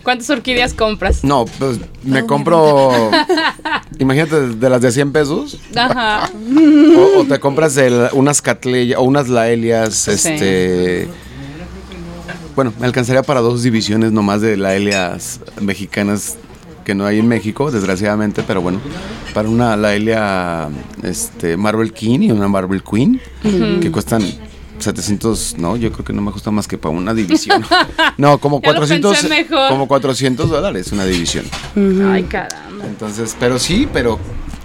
¿Cuántas orquídeas compras? no, pues me compro. imagínate, de las de 100 pesos. Ajá. O, o te compras el- unas catleyas o unas laelias, este... Bueno, me alcanzaría para dos divisiones nomás de laelias mexicanas que no hay en México, desgraciadamente, pero bueno, para una laelia este, Marvel King y una Marvel Queen, que cuestan 700, no, yo creo que no me gusta más que para una división. No, como Ya lo 400, pensé mejor. como 400 dólares una división. Ay, caramba. Entonces, pero sí, pero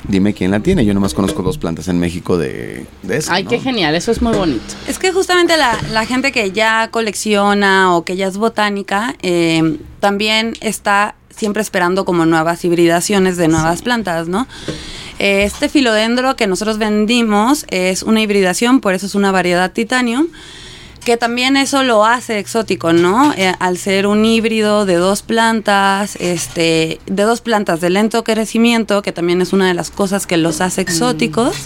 dime quién la tiene. Yo nomás conozco dos plantas en México de, de eso. Ay, ¿no? qué genial. Eso es muy bonito. Es que justamente la, la gente que ya colecciona o que ya es botánica, eh, también está siempre esperando como nuevas hibridaciones de nuevas plantas, ¿no? Este filodendro que nosotros vendimos es una hibridación, por eso es una variedad titanium, que también eso lo hace exótico, ¿no? Eh, al ser un híbrido de dos plantas, este, de dos plantas de lento crecimiento, que también es una de las cosas que los hace exóticos.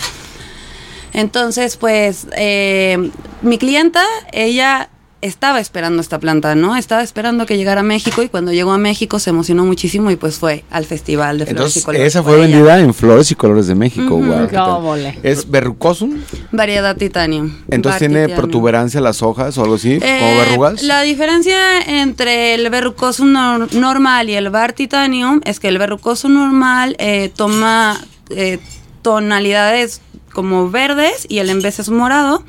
Entonces, pues, eh, mi clienta, ella estaba esperando esta planta, ¿no? Estaba esperando que llegara a México y cuando llegó a México se emocionó muchísimo y pues fue al Festival de Flores y Entonces, Colores. esa fue ella. vendida en Flores y Colores de México. Ujú. guau, ¿qué tal? Gómole. Es verrucosum. Variedad titanium. Entonces tiene titanium. protuberancia las hojas o algo así, como Eh, verrugas. La diferencia entre el verrucosum nor- normal y el bar titanium es que el verrucosum normal eh, toma eh, tonalidades como verdes y el en vez es morado.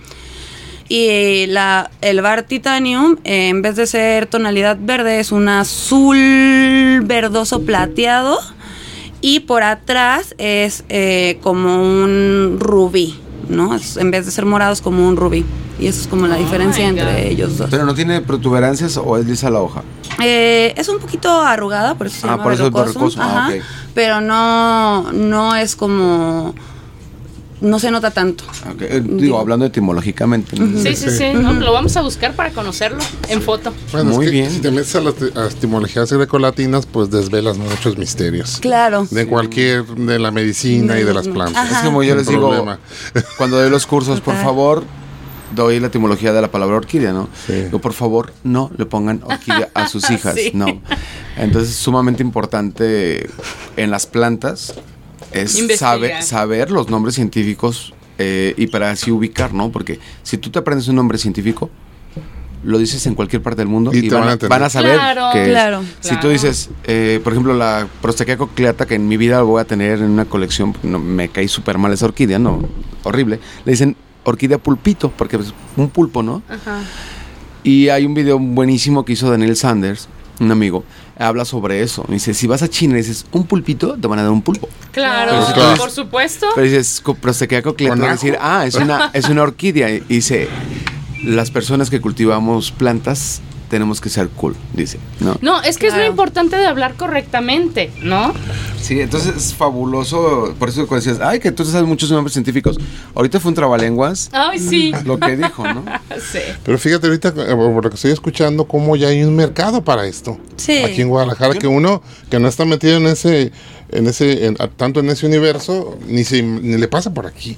Y la, el bar titanium, eh, en vez de ser tonalidad verde, es un azul verdoso plateado. Y por atrás es eh, como un rubí, ¿no? Es- en vez de ser morado es como un rubí. Y eso es como la Oh diferencia entre ellos dos. Pero no tiene protuberancias o es lisa la hoja. Eh, es un poquito arrugada, por eso se Ah, llama por eso es ah, ajá, ok. Pero no, no es como no se nota tanto. Okay. Eh, digo, hablando etimológicamente. Sí, sí, sí. No, lo vamos a buscar para conocerlo en foto. Bueno, Muy bien. Si te metes a las, etimologías grecolatinas, pues desvelas muchos misterios. Claro. De cualquier, de la medicina y de las plantas. Es como yo les digo, cuando doy los cursos, por favor, doy la etimología de la palabra orquídea, ¿no? Yo, por favor, no le pongan orquídea a sus hijas, no. Entonces, es sumamente importante en las plantas es saber, saber los nombres científicos eh, y para así ubicar, ¿no? Porque si tú te aprendes un nombre científico, lo dices en cualquier parte del mundo y, van, a, saber que claro, si tú dices, eh, por ejemplo, la prostaquia cocleata que en mi vida voy a tener en una colección, no, me caí súper mal esa orquídea, no, horrible, le dicen orquídea pulpito, porque es un pulpo, ¿no? Ajá. Y hay un video buenísimo que hizo Daniel Sanders, un amigo, habla sobre eso. dice, si vas a China y dices un pulpito, te van a dar un pulpo. Claro, por supuesto. Pero dices, pero se queda decir, ah, es una, es una orquídea. Y dice, las personas que cultivamos plantas tenemos que ser cool, dice, ¿no? No, es que es lo importante de hablar correctamente, ¿no? Sí, entonces es fabuloso, por eso decías, ay, que tú sabes muchos nombres científicos. Ahorita fue un trabalenguas. Ay, sí. Lo que dijo, ¿no? sí. Pero fíjate ahorita, eh, por lo que estoy escuchando, cómo ya hay un mercado para esto. Sí. Aquí en Guadalajara, que uno que no está metido en ese, en ese, tanto en ese universo, ni, se, ni le pasa por aquí.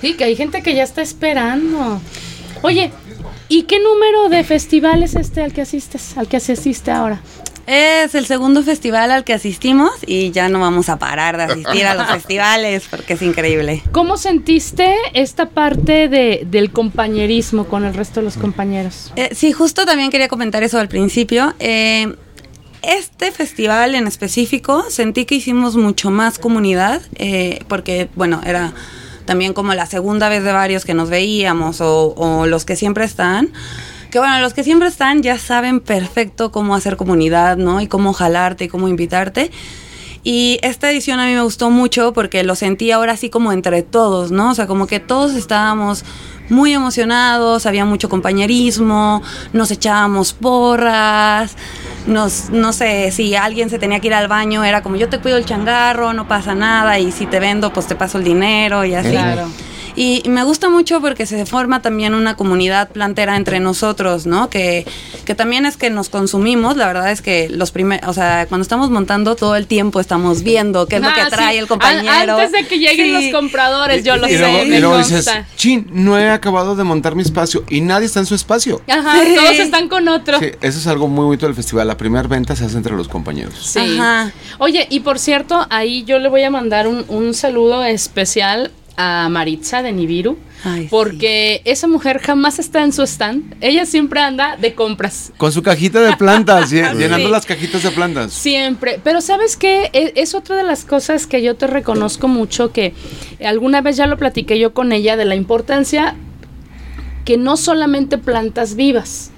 Sí, que hay gente que ya está esperando. Oye, ¿Y qué número de festival es este al que asistes, al que asististe ahora? Es el segundo festival al que asistimos y ya no vamos a parar de asistir a los festivales porque es increíble. ¿Cómo sentiste esta parte de, del compañerismo con el resto de los compañeros? Eh, sí, justo también quería comentar eso al principio. Eh, este festival en específico sentí que hicimos mucho más comunidad eh, porque, bueno, era también como la segunda vez de varios que nos veíamos o, los que siempre están que bueno, los que siempre están ya saben perfecto cómo hacer comunidad, ¿no? Y cómo jalarte y cómo invitarte. Y esta edición a mí me gustó mucho porque lo sentí ahora sí como entre todos, ¿no? O sea, como que todos estábamos muy emocionados, había mucho compañerismo, nos echábamos porras, nos, no sé, si alguien se tenía que ir al baño, era como yo te cuido el changarro, no pasa nada, y si te vendo, pues te paso el dinero y así. Claro. Y me gusta mucho porque se forma también una comunidad plantera entre nosotros, ¿no? Que, que también es que nos consumimos. La verdad es que los primeros, o sea, cuando estamos montando todo el tiempo estamos viendo qué es lo que ah, trae el compañero. Antes de que lleguen los compradores, yo lo sé. y luego dices, chin, no he acabado de montar mi espacio y nadie está en su espacio. Ajá, todos están con otro. Sí, eso es algo muy bonito del festival. La primera venta se hace entre los compañeros. Sí. Ajá. Oye, y por cierto, ahí yo le voy a mandar un, un saludo especial a Maritza de Nibiru. porque esa mujer jamás está en su stand. Ella siempre anda de compras. Con su cajita de plantas, llenando las cajitas de plantas. Siempre. Pero ¿sabes qué? Es, es, otra de las cosas que yo te reconozco mucho, que alguna vez ya lo platiqué yo con ella, de la importancia que no solamente plantas vivas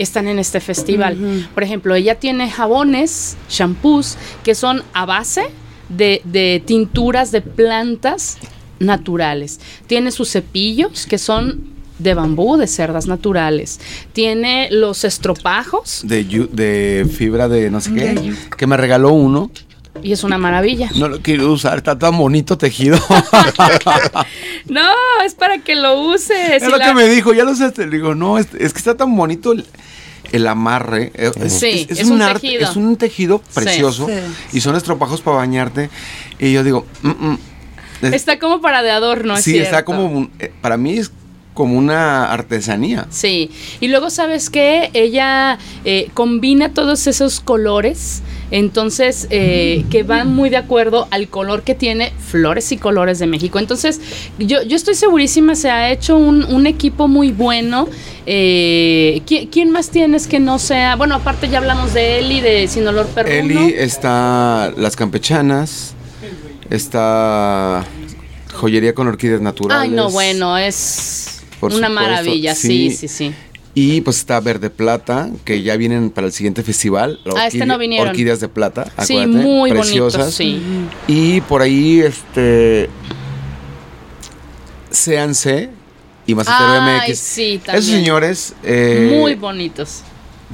están en este festival. Por ejemplo, ella tiene jabones, shampoos, que son a base de, de tinturas de plantas naturales. Tiene sus cepillos que son de bambú, de cerdas naturales. Tiene los estropajos. De, de fibra de no sé qué. Que me regaló uno. Y es una maravilla. No lo quiero usar, está tan bonito tejido. no, es para que lo uses. Es lo que me dijo, ya lo usaste. Le digo, no, es, que está tan bonito el, amarre. Eh, sí, es, un, tejido. Es un tejido precioso. Y son estropajos para bañarte. Y yo digo, mm, mm, Está como para de adorno, Sí, está como, eh, para mí es como una artesanía. Sí, y luego sabes que ella eh, combina todos esos colores, entonces eh, que van muy de acuerdo al color que tiene Flores y Colores de México. Entonces yo, yo estoy segurísima, se ha hecho un, equipo muy bueno. ¿quién, más tienes que no sea? Bueno, aparte ya hablamos de Eli, de Sin Olor Perruno. Eli está Las Campechanas. Está joyería con orquídeas naturales. Ay, no, bueno, es una maravilla, sí, sí, sí, Y pues está Verde Plata, que ya vienen para el siguiente festival. ah, este no vinieron. Orquídeas de plata, sí, muy preciosas. sí. Y por ahí, este. Seanse y Macetero MX. Sí, también. Esos señores. Eh, muy bonitos.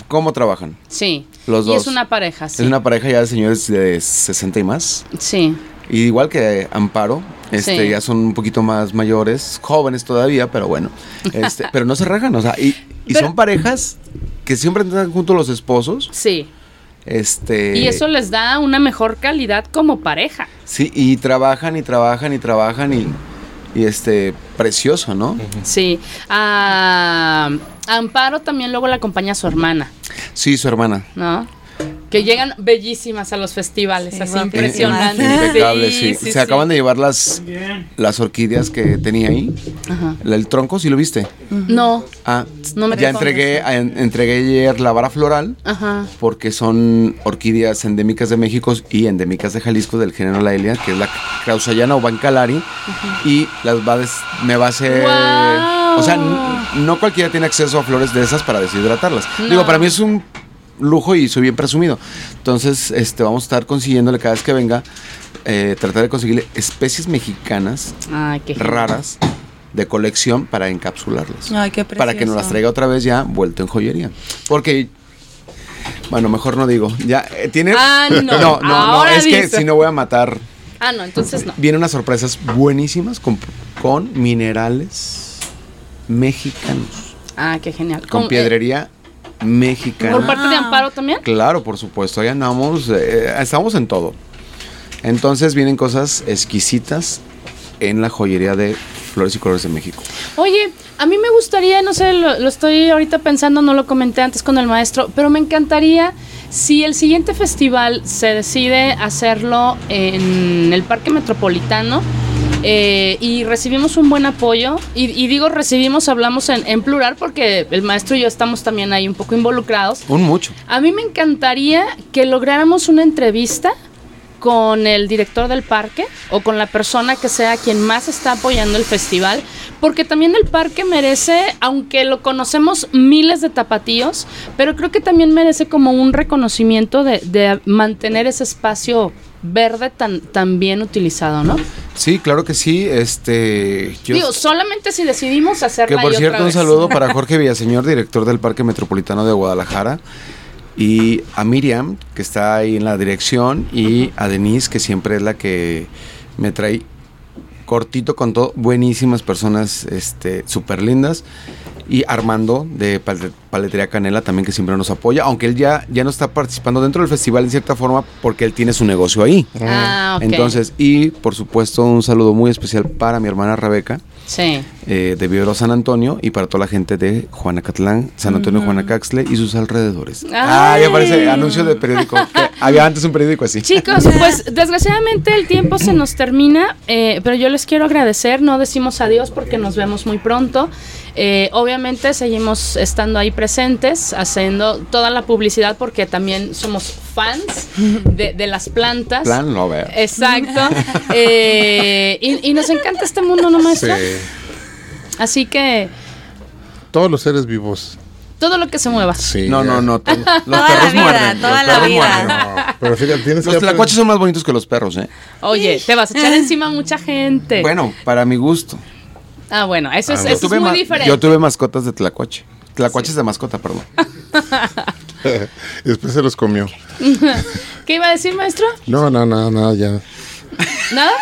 ¿Cómo trabajan? Sí. Los dos. Y es una pareja, sí. Es una pareja ya de señores de 60 y más. Sí. Igual que Amparo, Este, Sí. ya son un poquito más mayores, jóvenes todavía, pero bueno. Este, pero no se rajan, o sea, y, y Pero- son parejas que siempre están junto a los esposos. Sí. Este. Y eso les da una mejor calidad como pareja. Sí, y trabajan y trabajan y trabajan y, y este, precioso, ¿no? Sí. A a Amparo también luego la acompaña su hermana, Sí, su hermana. ¿no? Que llegan bellísimas a los festivales, Sí, así impresionantes. Impecable, sí. Se acaban de llevar las, las orquídeas que tenía ahí. Ajá. El tronco, ¿sí lo viste? No, Ah, No me ya entregué, entregué ayer la vara floral ajá. porque son orquídeas endémicas de México y endémicas de Jalisco del género Laelia, que es la Krausayana o Bancalari, y las va des- me va a hacer... O sea, no cualquiera tiene acceso a flores de esas para deshidratarlas. No. Digo, para mí es un lujo y soy bien presumido. Entonces, este, vamos a estar consiguiéndole cada vez que venga, eh, tratar de conseguirle especies mexicanas Ay, qué genial. raras de colección para encapsularlas. Ay, qué precioso. Para que nos las traiga otra vez ya vuelto en joyería. Porque, bueno, mejor no digo. Ya, eh, tiene... Ah, no. no, no, no, es que si no voy a matar. Ah, no, entonces no. Vienen unas sorpresas buenísimas con, con minerales mexicanos. Ah, qué genial. Con eh, piedrería mexicana. ¿Por parte de Amparo también? Claro, por supuesto, ahí andamos, eh, estamos en todo. Entonces vienen cosas exquisitas en la joyería de Flores y Colores de México. Oye, a mí me gustaría, no sé, lo, lo estoy ahorita pensando, no lo comenté antes con el maestro, pero me encantaría si el siguiente festival se decide hacerlo en el Parque Metropolitano. Eh, y recibimos un buen apoyo, y, y digo recibimos, hablamos en, en plural porque el maestro y yo estamos también ahí un poco involucrados. Un mucho. A mí me encantaría que lográramos una entrevista con el director del parque o con la persona que sea quien más está apoyando el festival, porque también el parque merece, aunque lo conocemos miles de tapatíos, pero creo que también merece como un reconocimiento de, de mantener ese espacio verde tan, tan bien utilizado, ¿no? Sí, claro que sí. Este, yo- Digo, solamente si decidimos hacerla que por cierto, otra un saludo para Jorge Villaseñor, director del Parque Metropolitano de Guadalajara. Y a Miriam, que está ahí en la dirección, y a Denise, que siempre es la que me trae cortito con todo, buenísimas personas, este, súper lindas. Y Armando de Pal- Paletería Canela también que siempre nos apoya, aunque él ya, ya no está participando dentro del festival en cierta forma porque él tiene su negocio ahí. Ah. Entonces, y por supuesto un saludo muy especial para mi hermana Rebeca, Sí. eh, de Vivero San Antonio y para toda la gente de Juanacatlán, San Antonio, Juanacaxle y sus alrededores. Ah, ya aparece anuncio de periódico. había antes un periódico así. Chicos, pues desgraciadamente el tiempo se nos termina, eh, pero yo les quiero agradecer, no decimos adiós porque nos vemos muy pronto. Eh, obviamente seguimos estando ahí presentes, haciendo toda la publicidad porque también somos fans de, de las plantas. Plan Lover. Exacto. Eh, y, y nos encanta este mundo, ¿no, maestro? Sí. Así que Todos los seres vivos. todo lo que se mueva. Sí. No, no, no. to- Los Toda la perros vida, muerden. toda los la perros vida. No, pero fíjate, tienes Los que tlacuaches son más bonitos que los perros, ¿eh? Oye, te vas a echar encima a mucha gente. Bueno, para mi gusto. Ah, bueno, eso es, Ah, eso es muy diferente. Yo tuve mascotas de tlacuache. Tlacuaches de mascota, perdón. y después se los comió. ¿Qué iba a decir, maestro? No, no, no, no, ya. ¿Nada?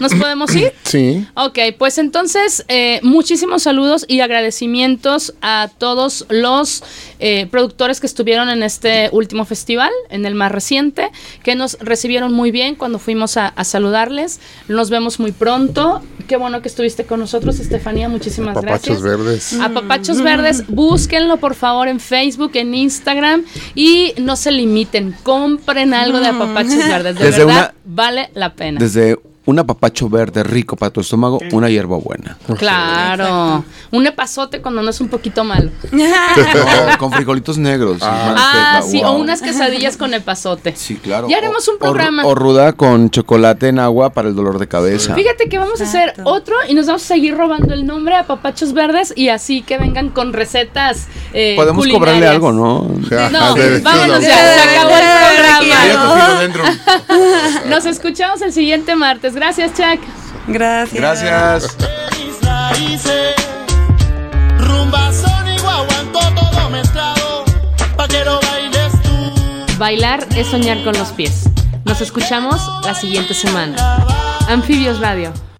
¿Nos podemos ir? Sí. Ok, pues entonces eh, muchísimos saludos y agradecimientos a todos los eh, productores que estuvieron en este último festival, en el más reciente, que nos recibieron muy bien cuando fuimos a, a saludarles. Nos vemos muy pronto. Qué bueno que estuviste con nosotros, Estefanía. Muchísimas Papachos gracias. verdes. A Papachos Verdes, búsquenlo por favor en Facebook, en Instagram y no se limiten, compren algo de Papachos Verdes, de Desde verdad una- vale la pena. Desde un apapacho verde rico para tu estómago, una hierba buena. Claro, un epazote cuando no es un poquito malo. No, con frijolitos negros. Ah, sí, wow. o unas quesadillas con epazote. Sí, claro. Ya haremos un o- programa. O, ruda con chocolate en agua para el dolor de cabeza. Fíjate que vamos a hacer otro y nos vamos a seguir robando el nombre a Papachos Verdes y así que vengan con recetas. eh, Podemos cobrarle algo, ¿no? No, vámonos ya, se acabó el programa. Nos escuchamos el siguiente martes. Gracias, Chuck. Gracias. Gracias. Bailar es soñar con los pies. Nos escuchamos la siguiente semana. Anfibios Radio.